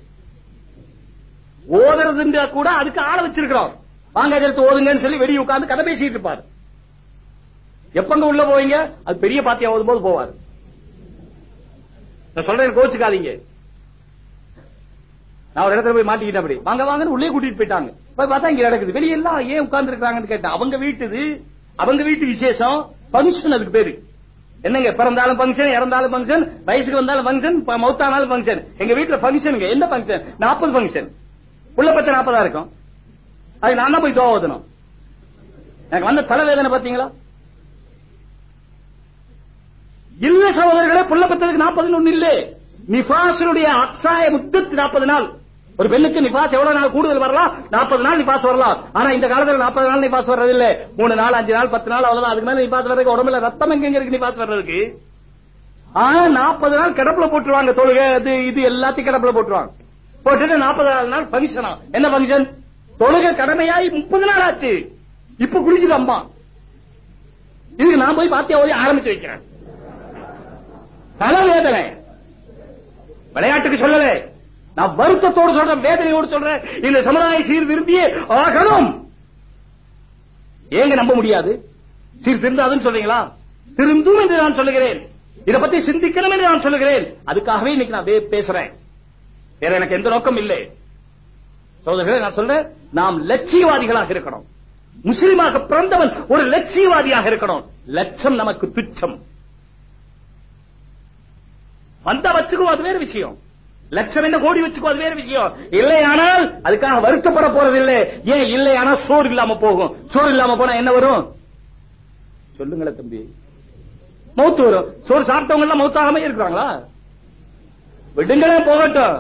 ஓதுறதுன்ற கூட அதுக்கு ஆளை வச்சிருக்கிறோம். வாங்க எடுத்து ஓதுங்கன்னு சொல்லி வெளியே உட்கார்ந்து கதை பேசிட்டு இருப்பாரு. எப்பங்க உள்ள போவீங்க? அது பெரிய பாத்தியா ஓதும் போது போவாரு. நான் சொல்றேன் கோச்சுக்காதீங்க. நான் ஒரு இடத்துல போய் மாட்டிக்கிட்டேன் அப்படி. வாங்க வாங்கன்னு உள்ளே கூட்டிட்டு போயிட்டாங்க. போய் பார்த்தா இங்க நடக்குது. வெளியெல்லாம் ஏன் உட்கார்ந்து இருக்காங்கன்னு கேட்டேன் அவங்க வீட்டுது அவங்க வீட்டு விசேஷம் பங்கன் அதுக்கு பேரு. என்னங்க பிறந்தாலும் பங்கன் இறந்தாலும் பங்கன் வயசுக்கு வந்தாலும் பங்கன் மௌத்தானாலும் பங்கன் எங்க வீட்டுல பங்கனுங்க என்ன பங்கன் நாற்பது பங்கன் உள்ள பத்து நாற்பதா இருக்கும்? அது நான் தான் போய் துவா ஓதணும் எனக்கு வந்த தலைவேதனை பாத்தீங்களா இல்ல சகோதரர்களே புள்ள பத்ததுக்கு நாற்பதுன்னு ஒண்ணு இல்ல. நிபாசனுடைய அக்ஸாய முத்தத்து நாற்பது நாள். ஒரு பெண்ணுக்கு நிபாஸ் எவ்வளவு நாள் கூடுதல் வரலாம்? நாற்பது நாள் நிபாஸ் வரலாம். ஆனா இந்த காலத்துல நாற்பது நாள் நிபாஸ் வர்றது இல்ல மூணு நாள் அஞ்சு நாள் பத்து நாள் அவ்வளவுதான். அதுக்கு மேல நிபாஸ் வர்றதுக்கு உடம்புல ரத்தம் எங்க இருக்கு நிபாஸ் வர்றதுக்கு? ஆனா நாற்பது நாள் கிடப்புல போட்டுருவாங்க தொழுகை அது இது எல்லாத்தையும் கிடப்புல போட்டுருவாங்க. போட்டுட்டு நாற்பது நாள் பங்கனா என்ன பங்கன் தொழுகை கடமையாய் முப்பது நாள் ஆச்சு. இப்ப குடிக்குது அம்மா. இதுக்கு நான் போய் பாத்தியா ஓடி ஆரம்பிச்சு வைக்கிறேன். தலைவேதனை விளையாட்டுக்கு சொல்லலை. நான் வருத்தத்தோடு சொல்றேன் வேதனையோடு சொல்றேன். இந்த சமுதாய சீர்திருந்தியே ஆகணும். ஏங்க நம்ப முடியாது? சீர் திருந்தாதுன்னு சொல்றீங்களா? திருந்தும் என்று நான் சொல்லுகிறேன். இதை பத்தி சிந்திக்கணும் என்று நான் சொல்லுகிறேன். அதுக்காகவே இன்னைக்கு நான் பேசுறேன். வேற எனக்கு எந்த நோக்கம் இல்லை. சோதரர்களே நான் சொல்றேன் நாம் லட்சியவாதிகளாக இருக்கணும். முஸ்லிமாக பிறந்தவன் ஒரு லட்சியவாதியாக இருக்கணும். லட்சம் நமக்கு துச்சம். வந்தா வச்சுக்குவோம் அது வேற விஷயம். லட்சம் என்ன கோடி வச்சுக்கோ அது வேற விஷயம். இல்லையானால் அதுக்காக வருத்தப்பட போறதில்லை. ஏன் இல்லையானா சோறு இல்லாம போகும். சோறு இல்லாம போனா என்ன வரும்? சொல்லுங்களேன் தம்பி. மௌத்து வரும். சோறு சாப்பிட்டவங்க எல்லாம் மௌத்தாகாம இருக்கிறாங்களா? விடுங்களே போகட்டும்.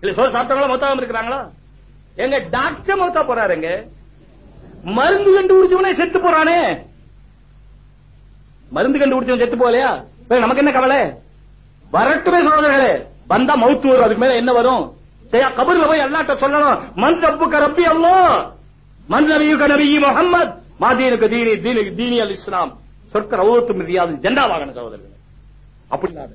இல்ல சோறு சாப்பிட்டவங்க மௌத்தாகாம இருக்கிறாங்களா? எங்க டாக்டர் மௌத்தா போறாருங்க மருந்து கண்டுபிடிச்சவனே செத்து போறானே. மருந்து கண்டுபிடிச்சவன் செத்து போகலையா? நமக்கு என்ன கவலை? வரட்டுமே சகோதரர்களே. வந்தா மவுத்து வரும் அதுக்கு மேல என்ன வரும்? கபூர்ல போய் அல்லாட்ட சொல்லணும். மன் ரப்புக்க ரப்பி அல்லோ. மன் நபியுக்க நபி முகமது மாதீனுக்கு தீனி தீனி தீனி அல் இஸ்லாம். சொற்க ரவுத்து மிதியாது ஜெண்டா வாகன சகோதரர்களே. அப்படி இல்லாத.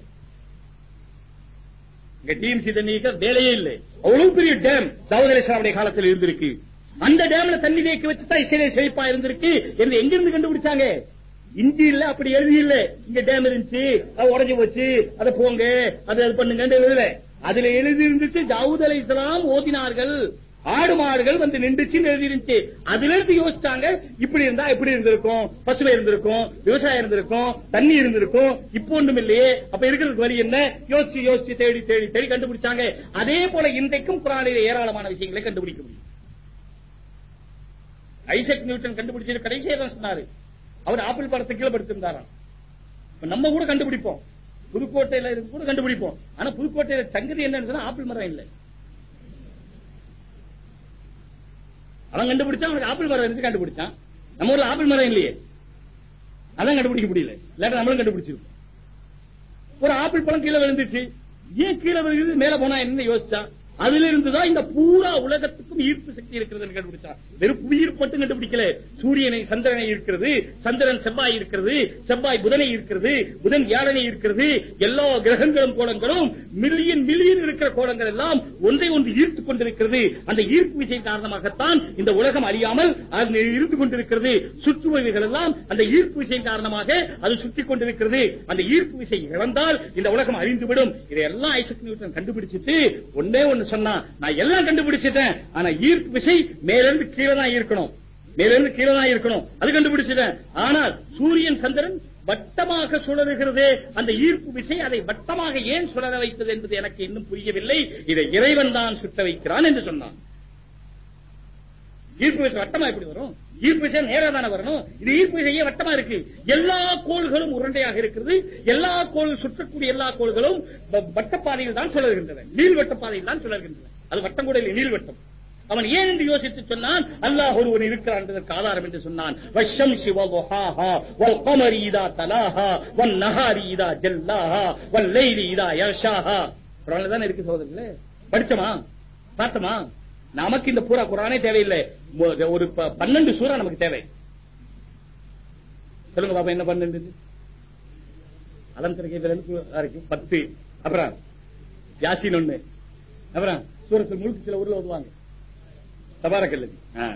இங்க டீம் சீத நீக்க வேலையே இல்லை. அவ்வளவு பெரிய டேம் தாவூத் அலிஸ்லாமுடைய காலத்தில் இருந்திருக்கு. அந்த டேம்ல தண்ணி தேக்கி வச்சு தான் இசையிலே செழிப்பா இருந்திருக்கு. என்று எங்கிருந்து கண்டுபிடிச்சாங்க? இந்தி இல்ல அப்படி எழுதி இல்ல. இங்க டேம் இருந்துச்சு அது உடஞ்சு போச்சு. அதை போங்க அதை அது பண்ணுங்க எழுதல அதுல எழுதி இருந்துச்சு தாவூத் அலை இஸ்லாம் ஓதினார்கள். ஆடு மாடுகள் வந்து நின்றுச்சுன்னு எழுதி இருந்துச்சு. அதுல இருந்து யோசிச்சாங்க இப்படி இருந்தா எப்படி இருந்திருக்கும். பசுமை இருந்திருக்கும் விவசாயம் இருந்திருக்கும் தண்ணி இருந்திருக்கும். இப்போ ஒன்றும் இல்லையே. அப்ப இருக்கிறதுக்கு வழி என்ன? யோசிச்சு யோசிச்சு தேடி தேடி தேடி கண்டுபிடிச்சாங்க. அதே போல இன்றைக்கும் குரானில ஏராளமான விஷயங்களை கண்டுபிடிக்க முடியும். ஐசக் நியூட்டன் கண்டுபிடிச்சது கடைசியே தான் சொன்னாரு. அவர் ஆப்பிள் பழத்தை கீழே படுத்திருந்தாராம். இப்ப நம்ம கூட கண்டுபிடிப்போம். புதுக்கோட்டையில இருந்து கூட கண்டுபிடிப்போம். ஆனா புதுக்கோட்டையில சங்கதி என்னன்னு ஆப்பிள் மரம் இல்லை. அவன் கண்டுபிடிச்சா அவனுக்கு ஆப்பிள் மரம் இருந்து கண்டுபிடிச்சான். நம்ம ஊர்ல ஆப்பிள் மரம் இல்லையே. அதான் கண்டுபிடிக்க முடியல. இல்லாட்ட நம்மளும் கண்டுபிடிச்சிருக்கோம் ஒரு ஆப்பிள் பழம் கீழே விழுந்துச்சு. ஏன் கீழே விழுகுது? மேல போனா என்ன யோசிச்சா அதுல இருந்துதான் இந்த பூரா உலகத்துக்கு ஈர்ப்பு சக்தி இருக்கிறது கண்டுபிடிச்சார் வெறும் புவியீர்ப்பு மட்டும் கண்டுபிடிக்கல. சூரியனை சந்திரனை இருக்கிறது. சந்திரன் செவ்வாய் இருக்கிறது. செவ்வாய் புதனை இருக்கிறது. புதன் வியாழனை இருக்கிறது. எல்லா கிரகங்களும் கோலங்களும் மில்லியன் மில்லியன் இருக்கிற கோலங்கள் எல்லாம் ஒன்றை ஒன்று ஈர்த்துக் கொண்டிருக்கிறது. அந்த ஈர்ப்பு விசை காரணமாகத்தான் இந்த உலகம் அறியாமல் அது இருந்து கொண்டிருக்கிறது. சுற்றுவதைகள் எல்லாம் அந்த ஈர்ப்பு விசை காரணமாக அது சுற்றி கொண்டிருக்கிறது. அந்த ஈர்ப்பு விசை இழந்தால் இந்த உலகம் அழிந்துவிடும். இதையெல்லாம் ஐசக் நியூட்டன் கண்டுபிடிச்சிட்டு ஒன்னே ஒன்னு சொன்னா நான் எல்லாம் கண்டுபிடிச்சிட்டேன். ஆனா ஈர்ப்பு விசை மேலிருந்து கீழே தான் இருக்கணும் மேலிருந்து கீழே தான் இருக்கணும் அது கண்டுபிடிச்சிட்டேன். ஆனால் சூரியன் சந்திரன் வட்டமாக சுழறுகிறது அந்த ஈர்ப்பு விசை அதை வட்டமாக ஏன் சுழற வைத்தது என்பது எனக்கு இன்னும் புரியவில்லை. இதை இறைவன் தான் சுட்ட வைக்கிறான் என்று சொன்னான். ஈர்ப்பு விசை வட்டமா எப்படி வரும்? ஈர்ப்பு விசை நேரா தானே வரணும்? இது ஈர்ப்பு விசையே வட்டமா இருக்கு. எல்லா கோள்களும் உருண்டையாக இருக்கிறது. எல்லா கோள் சுற்றக்கூடிய எல்லா கோள்களும் வட்டப்பாதையில் தான் சுழல்கின்றன. நீள்வட்டப்பாதையில் தான் சுழல்கின்றன. அது வட்டம் கூட இல்லை நீள்வட்டம். அவன் ஏன் என்று யோசித்து சொன்னான்? அல்லாஹ் ஒருவன் இருக்கிறான் என்பதற்கு ஆதாரம் என்று சொன்னான். வஷம் சிவ வஹாஹா வல் கமரி இதா தலாஹா வன் நஹாரி இதா ஜல்லாஹா வல் லைலி இதா யஷாஹா குரான்ல தானே இருக்கு சகோதரர்களே? படிச்சோமா பார்த்தோமா? நமக்கு இந்த பூரா குரானே தேவையில்லை. ஒரு ப- பன்னெண்டு சூறா நமக்கு தேவை. சொல்லுங்க பாப்பா என்ன பன்னெண்டு? அலம் திரைக்கு இருக்கு. பத்து. அப்புறம் யாசின் ஒண்ணு. அப்புறம் சூரத்தில் முழுக்க சில ஊர்ல ஓதுவாங்க. தபாரக்கல்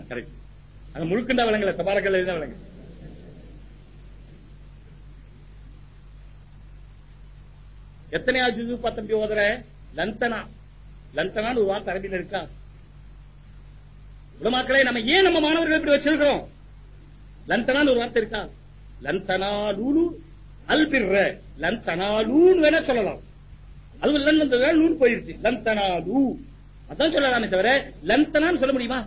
கரெக்ட் அது முழுக்கண்டா விளங்கல தபாரக்கல் தான் விளங்கு எத்தனையாவது ஜுது பத்தம்பி ஓதுற? லந்தனா. லந்தனான்னு ஒரு வார்த்தை அரபியில் இருக்கா? உலமாக்களே நம்ம ஏன் நம்ம மாணவர்கள் இப்படி வச்சிருக்கிறோம்? லந்தனான்னு ஒரு வார்த்தை இருக்கா? லந்தனா லூலு அல்பிர்ர லந்தனா லூன்னு வேணா சொல்லலாம். அது லன் லூன் போயிருச்சு. லந்தனா லூ அதான் சொல்லலாமே தவிர லந்தனான்னு சொல்ல முடியுமா?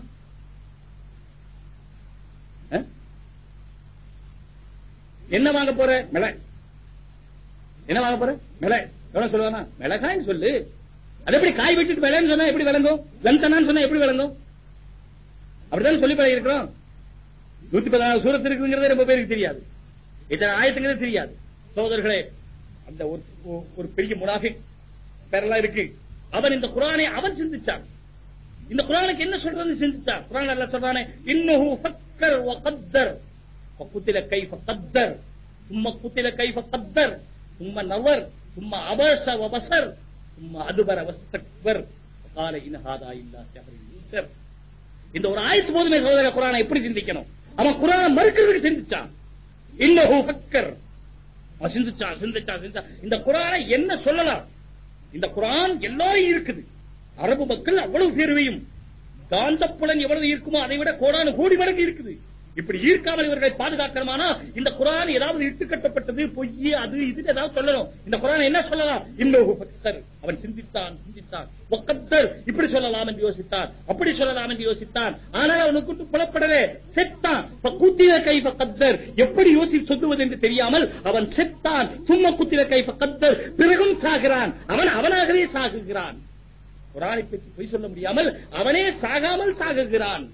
என்ன வாங்க போற? மிளகாய். என்ன வாங்க போற? மிளகாய். எவ்வளவு சொல்லுவானா? மிளகாய்னு சொல்லு. அது எப்படி காய் விட்டுட்டு விளைன்னு சொன்னா எப்படி விளங்கும்? லந்தனான்னு சொன்னா எப்படி விளங்கும்? அப்படிதான் சொல்லி பழகி இருக்கிறோம் நூத்தி பதினாலு சூரத்து இருக்குங்கிறதே ரொம்ப பேருக்கு தெரியாது. இத்தனை ஆயத்துங்கிறது தெரியாது. சோதர்களே அந்த ஒரு பெரிய முனாஃபிக் பேரெல்லாம் இருக்கு. அவன் இந்த குரானை அவன் சிந்திச்சான். இந்த குரானுக்கு என்ன சொல்றது சிந்திச்சா குரான் அல்ல சொல்றானே இன்னுஹு ஃபக்கர் வ கத்தர். ஃபகுத்தில கைஃப கத்தர். சும்மா குத்தில கைஃப கத்தர். சும்மா நவர். சும்மா அபச வபசர் சும்மா அதுபர வஸ்தக்பர் கால இனஹாதா இல்லா சஹர் இந்த ஒரு ஆயத்து போதுமே சகோதர குரானை எப்படி சிந்திக்கணும்? அவன் குரானை மறுக்கிறதுக்கு சிந்திச்சான். இன்னஹு ஃபக்கர். சிந்திச்சான் சிந்திச்சான் சிந்திச்சான். இந்த குரானை என்ன சொல்லலாம்? இந்த குரான் எல்லாரும் இருக்குது அரபு மக்கள் அவ்வளவு பேருவையும். காந்தப்புலன் எவ்வளவு இருக்குமோ அதை விட கோடானு கோடி மடங்கு இருக்குது இப்படி ஈர்க்காமல் இவர்களை பாதுகாக்கணுமானா இந்த குரான் ஏதாவது இட்டு கட்டப்பட்டது பொய் அது இது ஏதாவது சொல்லணும். இந்த குரான் என்ன சொல்லலாம்? இன்னொரு அவன் சிந்தித்தான் சிந்தித்தான். ஒக்கத்தர். இப்படி சொல்லலாம் என்று யோசித்தான். அப்படி சொல்லலாம் என்று யோசித்தான். ஆனால் அவனுக்கு புலப்படலே செத்தான். குத்தில கை கத்தர். எப்படி யோசி சொல்லுவது என்று தெரியாமல் அவன் செத்தான். சும்மா குத்திர கை கத்தர். பிறகும் சாகிறான். அவன் அவனாகவே சாகுகிறான். குரானை பற்றி பொய் சொல்ல முடியாமல் அவனே சாகாமல் சாகுகிறான்.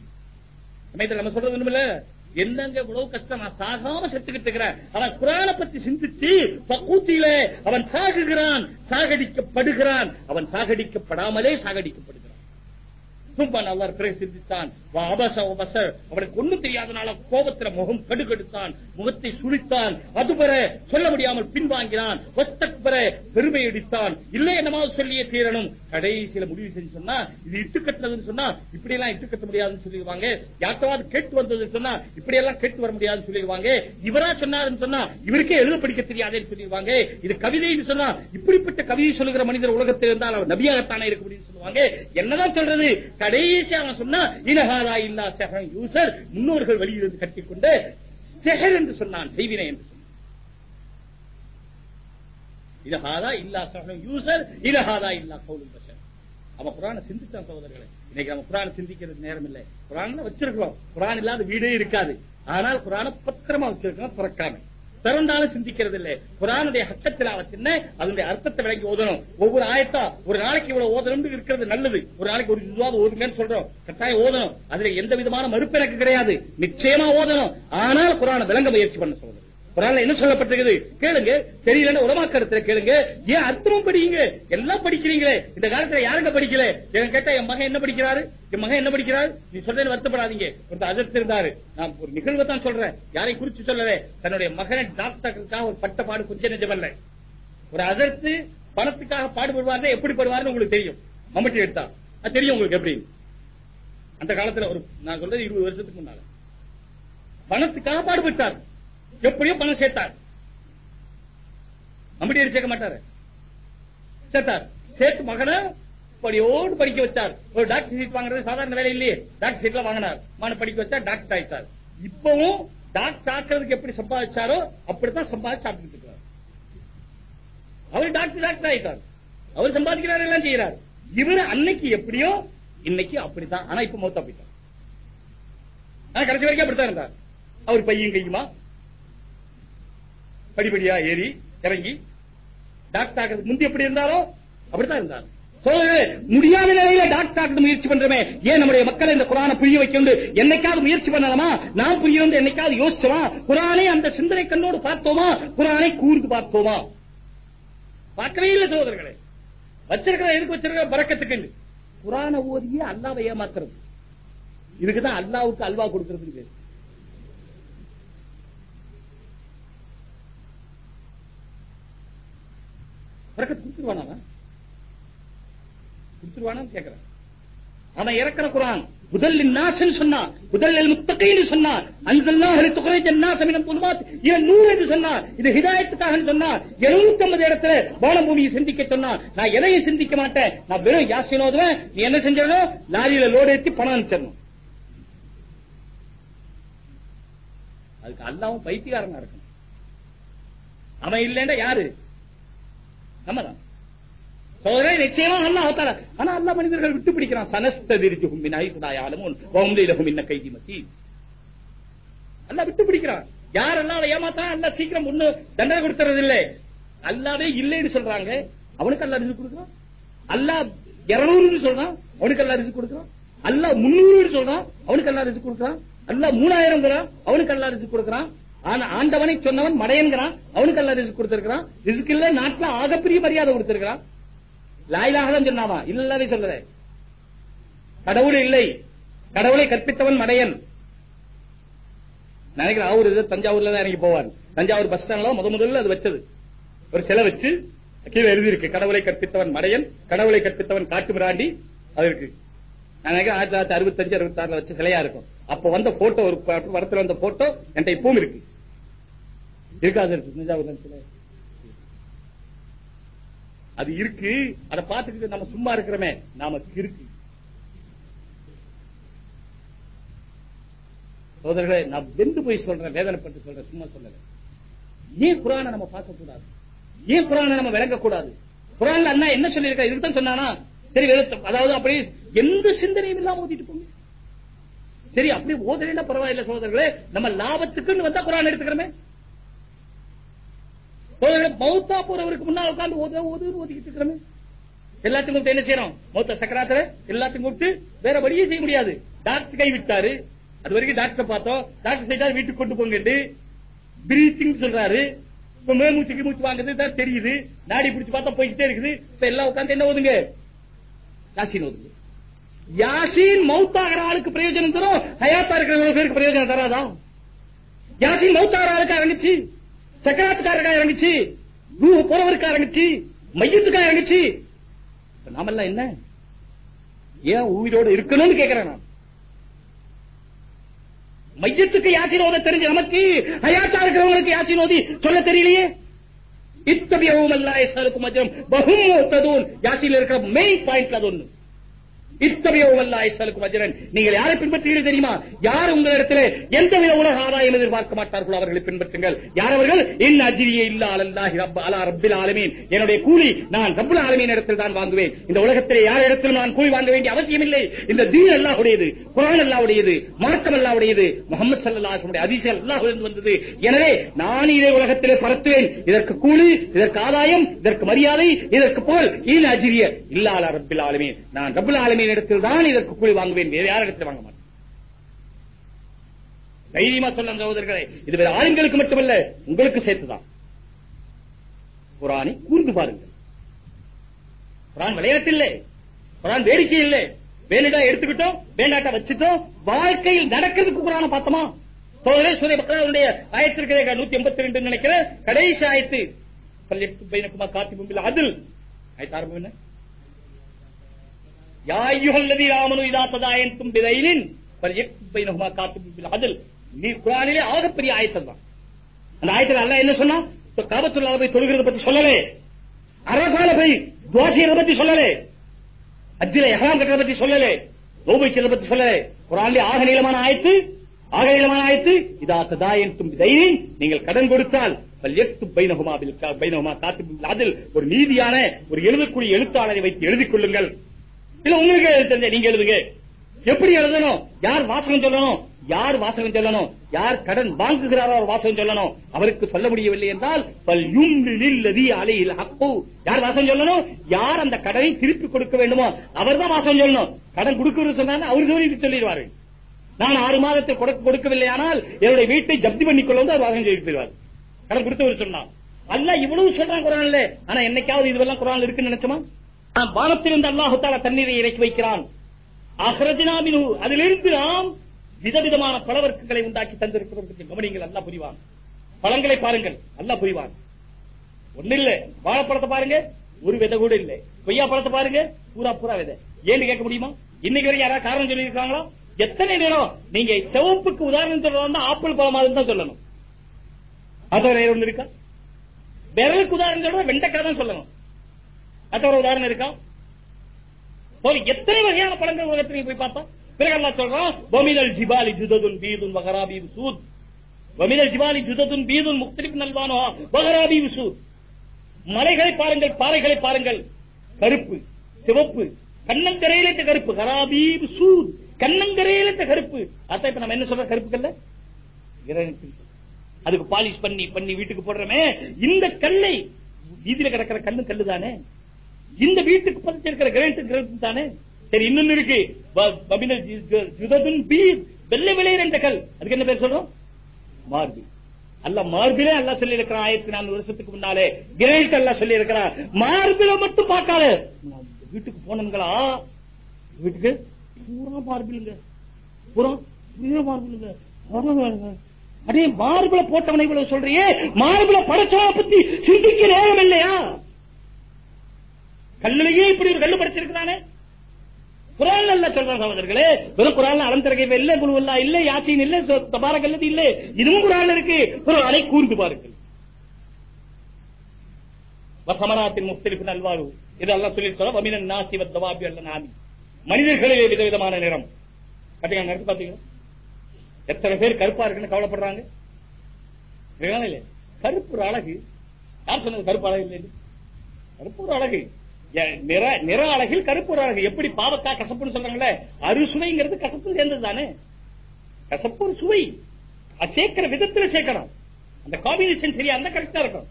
சமயத்தில் நம்ம சொல்றது ஒண்ணுமில்ல? என்னங்க இவ்வளவு கஷ்டம்? நான் சாகாம செத்துக்கிட்டு இருக்கிறேன் அவன் குரான பத்தி சிந்திச்சு பக்கூத்தியில அவன் சாகுகிறான். சாகடிக்கப்படுகிறான். அவன் சாகடிக்கப்படாமலே சாகடிக்கப்படுகிறான். ரொம்ப அவர் பிறகு சிந்தித்தான் வா அபச உபச. அவனுக்கு ஒண்ணும் தெரியாதனால கோபத்தில முகம் கடுகெடுத்தான். முகத்தை சுழித்தான். அதுபெற சொல்ல முடியாமல் பின்வாங்கினான். வஸ்தக் பெற பெருமை அடித்தான். இல்லை என்னமாவது சொல்லியே தீரணும். கடைசியில முடிவு செஞ்சு சொன்னா இது இட்டு கட்டினதுன்னு சொன்னா இப்படி எல்லாம் இட்டு கட்ட முடியாதுன்னு சொல்லிடுவாங்க. யார்ட்டாவது கேட்டு வந்ததுன்னு சொன்னா இப்படி எல்லாம் கேட்டு வர முடியாதுன்னு சொல்லிடுவாங்க. இவரா சொன்னாருன்னு சொன்னா இவருக்கே எழுத படிக்க தெரியாதுன்னு சொல்லிடுவாங்க. இது கவிதைன்னு சொன்னா இப்படிப்பட்ட கவிதை சொல்லுகிற மனிதர் உலகத்தில் இருந்தால் அவர் நபியாகத்தானே இருக்க முடியும்னு சொல்லுவாங்க. என்னதான் சொல்றது? கடைசி அவன் சொன்னா இனஹாரா இல்லா செஹன் யூசர். முன்னோர்கள் வெளியிலிருந்து கட்டிக்கொண்டு செஹர் என்று சொன்னான் செய்வினை என்று சொன்னான். இல்லா சஹன் யூசர் இலஹாதா இல்லா கவுலும் பஷர். அவன் குரானை சிந்திச்சான் சகோதரர்களை. இன்னைக்கு நம்ம குரானை சிந்திக்கிறது நேரம் இல்லை குரான் வச்சிருக்கிறோம். குரான் இல்லாத வீடே இருக்காது. ஆனால் குரானை பத்திரமா வச்சிருக்கோம் திறக்காம. திறந்தாலும் சிந்திக்கிறது இல்லை குரானுடைய ஹக்கத்திலாவத் என்ன? அதனுடைய அர்த்தத்தை விளங்கி ஓதணும். ஒவ்வொரு ஆயத்தா ஒரு நாளைக்கு இவ்வளவு ஓதணும் இருக்கிறது நல்லது. ஒரு நாளைக்கு ஒரு இதுவாவது ஓதுங்கன்னு சொல்றோம். கட்டாயம் ஓதணும். அதுல எந்த விதமான மறுப்பு எனக்கு கிடையாது. நிச்சயமா ஓதணும். ஆனால் குரானை விளங்க முயற்சி பண்ண சொல்றோம் குரான்ல என்ன சொல்லப்பட்டிருக்குது? கேளுங்க. தெரியலன்னு உலமாக்கறதுல கேளுங்க. ஏன் அர்த்தமும் படிங்க? எல்லாம் படிக்கிறீங்களே. இந்த காலத்துல யாருங்க படிக்கல? என் கேட்டா என் மகன் என்ன படிக்கிறாரு? என் மகன் என்ன படிக்கிறாரு? நீ சொல்றேன்னு வருத்தப்படாதீங்க. ஒரு அஜர்த்து இருந்தாரு நான் ஒரு நிகழ்வை தான் சொல்றேன். யாரையும் குறிச்சு சொல்லல. தன்னுடைய மகனை டாக்டருக்காக ஒரு பட்ட பாடு கொஞ்சம் நிஜமல்ல ஒரு அஜர்த்து பணத்துக்காக பாடுபடுவாரு எப்படி படுவாருன்னு உங்களுக்கு தெரியும். மம்பட்டி எடுத்தா. அது தெரியும் உங்களுக்கு எப்படி? அந்த காலத்துல ஒரு நான் சொல்றது இருபது வருஷத்துக்கு முன்னால. பணத்துக்காக பாடுபட்டார். எப்படியோ பணம் சேர்த்தார். மம்படியார் சேர்க்க மாட்டாரு. சேர்த்தார். சேர்த்து மகனை படியோடு படிக்க வச்சார். ஒரு டாக்டர் சீட் வாங்குறது சாதாரண வேலை இல்லையே. டாக்டர் சீட்ல வாங்கினார். மகனை படிக்க வச்சா டாக்டர் ஆயிட்டார். இப்பவும் டாக்டர் ஆக்குறதுக்கு எப்படி சம்பாதிச்சாரோ அப்படித்தான் சம்பாதிச்சு சாப்பிட்டு இருக்கிறார் அவர் டாக்டர் டாக்டர் ஆயிட்டார். அவர் சம்பாதிக்கிறார் எல்லாம் செய்யறார் இவர் அன்னைக்கு எப்படியோ இன்னைக்கு அப்படித்தான். ஆனா இப்ப மௌத்தா போயிட்டார். கடைசி வரைக்கும் அப்படித்தான் இருந்தார். அவர் பையன் கையுமா? படிப்படியா ஏறி இறங்கி டாக்டர் ஆகிறது முந்தி எப்படி இருந்தாரோ அப்படித்தான் இருந்தார். சோதரர்களே, முடியாத நிலையில டாக்டர் ஆகிறது முயற்சி பண்றமே. ஏன் நம்முடைய மக்களை இந்த குரானை புரிய வைக்கணும் என்னைக்காவது முயற்சி பண்ணலாமா? நாம் புரியணும் என்னைக்காவது யோசிச்சோமா? குரானை அந்த சிந்தனை கண்ணோடு பார்த்தோமா? குரானை கூர்ந்து பார்த்தோமா? பார்க்கவே இல்லை சோதர்களே வச்சிருக்கிற எதுக்கு வச்சிருக்கிற பறக்கத்துக்கு குரான ஓதியே அல்லாவை ஏமாத்துறது. இதுக்குதான் அல்லாவுக்கு அல்வா கொடுக்கிறது பேரு. கொடுத்துருவானா கொடுத்துருவானான்னு கேக்குறேன். அவன் இறக்கிற குரான் முதல் நாசன் சொன்னான் முதல் முத்தகைன்னு சொன்னான் அன்சல்லா ஹரித்துறை ஜன்னாசமினம் புல்மாத் இவன் நூறு என்று சொன்னான் இது ஹிதாயத்துக்காக சொன்னான் எழுநூத்தி ஐம்பது இடத்துல வானபூமியை சிந்திக்க சொன்னான் நான் எதையும் சிந்திக்க மாட்டேன். நான் வெறும் யாசின் ஓதுவேன். நீ என்ன செஞ்சிடணும்? லாரியில லோடு ஏற்றி பணம் அனுப்பிச்சிடணும். அதுக்கு அல்லாவும் பைத்தியாரனா இருக்கணும். அவன் இல்லைன்னா யாரு? சோதனை நிச்சயமா அல்லாஹ் ஆனா அல்லாஹ் மனிதர்கள் விட்டு பிடிக்கிறான். சனஸ்ததிரிஜுஹும் மின் ஐசுலா இன்ன கைதி மத்தி அல்லா விட்டு பிடிக்கிறான். யார் அல்லாஹ் ஏமாத்தான் அல்லாஹ் சீக்கிரம் ஒண்ணு தண்டனை கொடுத்துறது இல்ல அல்லாவே இல்லைன்னு சொல்றாங்க அவனுக்கு அல்லா ரிசு கொடுக்குறான். அல்லா இருநூறுன்னு சொல்றான் அவனுக்கு அல்லாஹ் ரிசு கொடுக்குறான். அல்லாஹ் 300 சொல்றான் அவனுக்கு அல்லாஹ் ரிசு கொடுக்குறான். அல்லாஹ் 3000 அவனுக்கு அல்லாஹ் ரிசு கொடுக்குறான். ஆனா ஆண்டவனை சொன்னவன் மடையன்கிறான். அவனுக்கு எல்லாம் ரிஸ்க் கொடுத்திருக்கிறான். ரிஸ்க் இல்ல நாட்டுல ஆகப்பெரிய மரியாதை கொடுத்திருக்கிறான். லாயிலாக தான் சொன்னாமா இல்லவே சொல்லல. கடவுள் இல்லை. கடவுளை கற்பித்தவன் மடையன். நினைக்கிறேன் அவர் இது தஞ்சாவூர்ல தான் இறங்கி போவார். தஞ்சாவூர் பஸ் ஸ்டாண்ட்ல முத முதல்ல அது வச்சது. ஒரு சிலை வச்சு கீழே எழுதி இருக்கு கடவுளை கற்பித்தவன் மடையன் கடவுளை கற்பித்தவன் காட்டு மிராண்டி அது இருக்கு. நினைக்கிறேன் ஆயிரத்தி தொள்ளாயிரத்தி அறுபத்தஞ்சு அறுபத்தி ஆறுல வச்ச சிலையா இருக்கும். அப்ப வந்த போட்டோ ஒரு படத்துல வந்த போட்டோ என்கிட்ட இப்பவும் இருக்கு. இருக்காது இருக்கு. அது இருக்கு. அதை பார்த்துக்கிட்டு நம்ம சும்மா இருக்கிறோமே. நாம இருக்கு சோதர்களே நான் வெந்து போய் சொல்றேன் வேதனைப்பட்டு சொல்றேன் சும்மா சொல்லல. ஏன் குரான நம்ம பார்க்க கூடாது ஏன் குரானை நம்ம விளங்க கூடாது குரான்ல அண்ணா என்ன சொல்லியிருக்கா இதுக்கு தான் சொன்னானா? சரி வேதத்தை அதாவது அப்படியே எந்த சிந்தனையும் இல்லாம ஓதிட்டு போங்க. சரி அப்படி ஓதலைன்னா பரவாயில்ல சோதர்களே நம்ம லாபத்துக்குன்னு வந்தா குரான் எடுத்துக்கிறோமே. மௌத்தா போறவருக்கு முன்னால் உட்கார்ந்து ஓத ஓதிக்கிட்டு இருக்கிறோமே. எல்லாத்தையும் கூப்பிட்டு என்ன செய்யறோம்? மௌத்த சக்கராத்துல எல்லாத்தையும் கூப்பிட்டு வேற வழியே செய்ய முடியாது. டாக்டர் கை விட்டாரு. அது வரைக்கும் டாக்டர் பார்த்தோம். டாக்டர் செய்தாரு வீட்டுக்கு கொண்டு போங்கட்டு பிரீத்திங் சொல்றாரு. இப்ப மூச்சுக்கு மூச்சு வாங்குறது தான் தெரியுது. நாடி பிடிச்சு பார்த்தா போய்கிட்டே இருக்குது. இப்ப எல்லாம் உட்காந்து என்ன ஓதுங்க? யாசின் ஓதுங்க. யாசின் மௌத்தாகிற ஆளுக்கு பிரயோஜனம் தரும். ஹயாத்தா இருக்கிற பேருக்கு பிரயோஜனம் தராதான் யாசின் மௌத்தாகிற ஆளுக்கு அரங்கிச்சு சக்கராத்துக்காரருக்கா இறங்குச்சு ரூஹ போறவருக்கா இறங்குச்சு மையத்துக்கா இறங்குச்சு. நாமெல்லாம் என்ன? ஏன் உயிரோடு இருக்கணும்னு கேட்கிறேன் நான். மையத்துக்கு யாசினோத தெரிஞ்ச நமக்கு ஹயாத்தா இருக்கிறவங்களுக்கு யாசினோதி சொல்ல தெரியலையே? இத்தகைய அல்லா எஸ்அலுக்கும் அஜ்ரம் பஹும் முஹ்ததூன் இருக்கிற மெயின் பாயிண்ட் அது ஒண்ணு. இத்தகைய அல்லா எஸ்அலுக்கும் அஜ்ரன். நீங்கள் யாரை பின்பற்றுகிறீர்கள் தெரியுமா? யார் உங்களிடத்தில் எந்தவித உலக ஆதாயம் எதிர்பார்க்க மாட்டார்களோ அவர்களை பின்பற்றுங்கள். யார் அவர்கள்? இன் அஜிரியே இல்லா அலல்லாஹி ரப் அலா ரப்பில் ஆலமீன். என்னுடைய கூலி நான் ரப்புல் ஆலமீன் இடத்தில் தான் வாங்குவேன். இந்த உலகத்திலே யார் இடத்திலும் நான் கூலி வாங்க வேண்டிய அவசியம் இல்லை. இந்த தீன் அல்லாஹ்வுடையது குர்ஆன் அல்லாஹ்வுடையது மார்க்கம் அல்லாஹ்வுடையது முகமது ஸல்லல்லாஹு அதிசயம் அல்லாஹ் வந்தது. எனவே நான் இதை உலகத்திலே பரத்துவேன். இதற்கு கூலி இதற்கு ஆதாயம் இதற்கு மரியாதை இதற்கு புகழ் இன் அஜிரிய இல்லாத ரப்பில் ஆலமீன். நான் ரப்புல் ஆலமீன் இடத்தில் தான் இதற்கு கூலி வாங்குவேன். வேறு யார் இடத்தில் வாங்க மாட்டேன்? தைரியமா சொல்ல சகோதரர்களே இது வேற ஆண்களுக்கு மட்டுமல்ல உங்களுக்கு சேர்த்துதான். குரானை கூர்ந்து பாருங்கள். குரான் விளையாட்டு இல்லை குரான் வேடிக்கை இல்லை வேணுடா எடுத்துக்கிட்டோம் வேண்டாட்டா வச்சுட்டோம். வாழ்க்கையில் நடக்கிறதுக்கு குரான பார்த்தோமா? சோதரே சூரிய பக்ராவுடைய ஆயத்திற்கு நூத்தி எண்பத்தி ரெண்டு நினைக்கிறேன். கடைசி ஆயத்து. பல்லிட்டு பைனக்குமா காத்தி மும்பில் அதில். ஆயத்து ஆரம்பம் என்ன? யா அய்யுஹல்லதி ஆமனு இதா ததாயன்தும் பிதைனின் பல்யக்துப் பைனஹுமா காத்திபுன் பில் அத்ல் நீ குரானிலே ஆகப்பெரிய ஆயத்தம் தான் அந்த ஆயத்தில் அல்ல என்ன சொன்னா காபத்துள்ள காபத்துல்லாஹ் போய் தொழுகிறத பத்தி சொல்லலே அரசால போய் துவாசியத பத்தி சொல்லலே அஜில எஹாம் கட்டுறத பத்தி சொல்லலே நோன்பு பத்தி சொல்லலே குர்ஆனிலே ஆக நீளமான ஆயத்து ஆக நீளமான ஆயத்து இதா ததாயன்தும் பிதைனின் நீங்கள் கடன் கொடுத்தால் பல்யக்துப் பைனஹுமா பில் பைனஹுமா காத்திபுன் ஒரு நீதியான ஒரு எழுதக்கூடிய எழுத்தாளரை வைத்து எழுதிக் கொள்ளுங்கள் இல்ல உங்களுக்கு தெரிஞ்ச நீங்க எழுதுங்க. எப்படி எழுதணும்? யார் வாசகம் சொல்லணும்? யார் வாசகம் சொல்லணும்? யார் கடன் வாங்குகிறாரோ அவர் வாசகம் சொல்லணும். அவருக்கு சொல்ல முடியவில்லை என்றால் பல் அலையில் அப்பு யார் வாசகம் சொல்லணும்? யார் அந்த கடனை திருப்பி கொடுக்க வேண்டுமோ அவர்தான் வாசகம் சொல்லணும். கடன் கொடுக்கிறது சொன்னா அவர் சொல்லி சொல்லிடுவாரு. நான் ஆறு மாதத்தில் கொடுக்க கொடுக்கவில்லை ஆனால் என்னுடைய வீட்டை ஜப்தி பண்ணிக் கொள்ள வந்து அவர் வாசகம் சொல்லி கடன் கொடுத்தவர் சொன்னான். அல்ல இவ்வளவு சொல்றான் குரான்ல. ஆனா என்னைக்காவது இதுவெல்லாம் குரான் இருக்குன்னு நினைச்சோமா? வானத்திலிருந்து அல்லாஹு தாலா தண்ணீரை இறக்கி வைக்கிறான். அஹ்ரஜினாமினு அதிலிருந்து நாம் விதவிதமான பழவர்க்கங்களை உண்டாக்கி தந்திருக்கிறோம் கவனிங்கள் அல்லா புரிவான். பழங்களை பாருங்கள் அல்லா புரிவான். ஒண்ணு இல்ல வாழைப்பழத்தை பாருங்க ஒரு விதை கூட இல்ல. கொய்யா பழத்தை பாருங்க பூரா பூரா விதை. ஏன்னு கேட்க முடியுமா? இன்னைக்கு வரைக்கும் யாராவது காரணம் சொல்லி இருக்காங்களா எத்தனை நேரம் நீங்க சிவப்புக்கு உதாரணம் சொல்றதா ஆப்பிள் பழமா தான் சொல்லணும். அது வேற ஒண்ணு இருக்கா? விரலுக்கு உதாரணம் சொல்றது வெண்டைக்காய் தான் சொல்லணும். அது உதாரணம் இருக்கா? ஒரு எத்தனை வகையான படங்கள் உலகத்தில் போய் பார்த்தோம் பிறகு அல்லாஹ் சொல்றான் வமினல் ஜிபாலி ஜுததுன் பீதுன் வகராபி சூத் வமினல் ஜிபாலி ஜுததுன் பீதுன் முக்தலிப் நல்வானோ? வகராபி சூத் மலைகளை பாருங்கள் பாறைகளை பாருங்கள். கருப்பு சிவப்பு கண்ணங்கரையிலிட்ட கருப்பு. கராபீப் சூத் கண்ணங்கரையிலிட்ட கருப்பு. அதான் இப்ப நம்ம என்ன சொல்ற கருப்புக்கல்ல அதுக்கு பாலிஷ் பண்ணி பண்ணி வீட்டுக்கு போடுறோமே. இந்த கல்லை வீதியில கிடக்கிற கண்ணு கல்லு தானே இந்த வீட்டுக்கு பதிச்சிருக்கிற கிரேட் கிரேட் தானே? சரி இன்னொன்னு இருக்கு. வெள்ளை விலை ரெண்டு கல். அதுக்கு என்ன பேர் சொல்றோம்? மார்பில். அல்ல மார்பிலே அல்ல சொல்லி இருக்கிறான் ஆயிரத்தி நானூறு வருஷத்துக்கு முன்னாலே. கிரேட் அல்ல சொல்லி இருக்கிறான் மார்பில மட்டும் பார்க்காத. வீட்டுக்கு போனங்களா வீட்டுக்கு பூரா மார்பிலுங்க. பூரா பூரா மார்பிலுங்க. பாருங்க. அடே மார்பிள போட்டவனை இவ்வளவு சொல்றியே? மார்பிள படைச்சவனை பத்தி சிந்திக்க நேரம் இல்லையா? கல்லுலயே இப்படி ஒரு கல்லு படிச்சிருக்கிறானே? குரான் அல்ல சொல்ற சகோதரர்களே. வெறும் குரான் அலந்தரகை இல்ல குழுவல்லா இல்ல யாசின் இல்ல தபார கல்லது இல்ல. இதுவும் குரான் இருக்கு. குரானை கூர்ந்து பாருங்கள். வசமராத்தின் முஸ்தலிப்பு நல்வாழ்வு இது எல்லாம் சொல்லி சொல்ல வமினன் நாசி வத்தவாபி அல்ல நாமி. மனிதர்களிலே விதவிதமான நிறம். பாத்தீங்க நிறத்தை பாத்தீங்களா? எத்தனை பேர் கருப்பா இருக்குன்னு கவலைப்படுறாங்க? இல்லையா? கருப்பு ஒரு அழகு. யார் சொன்னது கருப்பு அழகு இல்லை கருப்பு ஒரு அழகு. நிற நிற அழகில் கருப்பு ஒரு அழகு. எப்படி பாவக்காய் கசப்புன்னு சொல்றாங்களே அறுசுவைங்கிறது கசப்பு சேர்ந்தது தானே கசப்பு ஒரு சுவை. அது சேர்க்கிற விதத்துல சேர்க்கணும். அந்த காம்பினேஷன் சரியா அந்த கரெக்டா இருக்கும்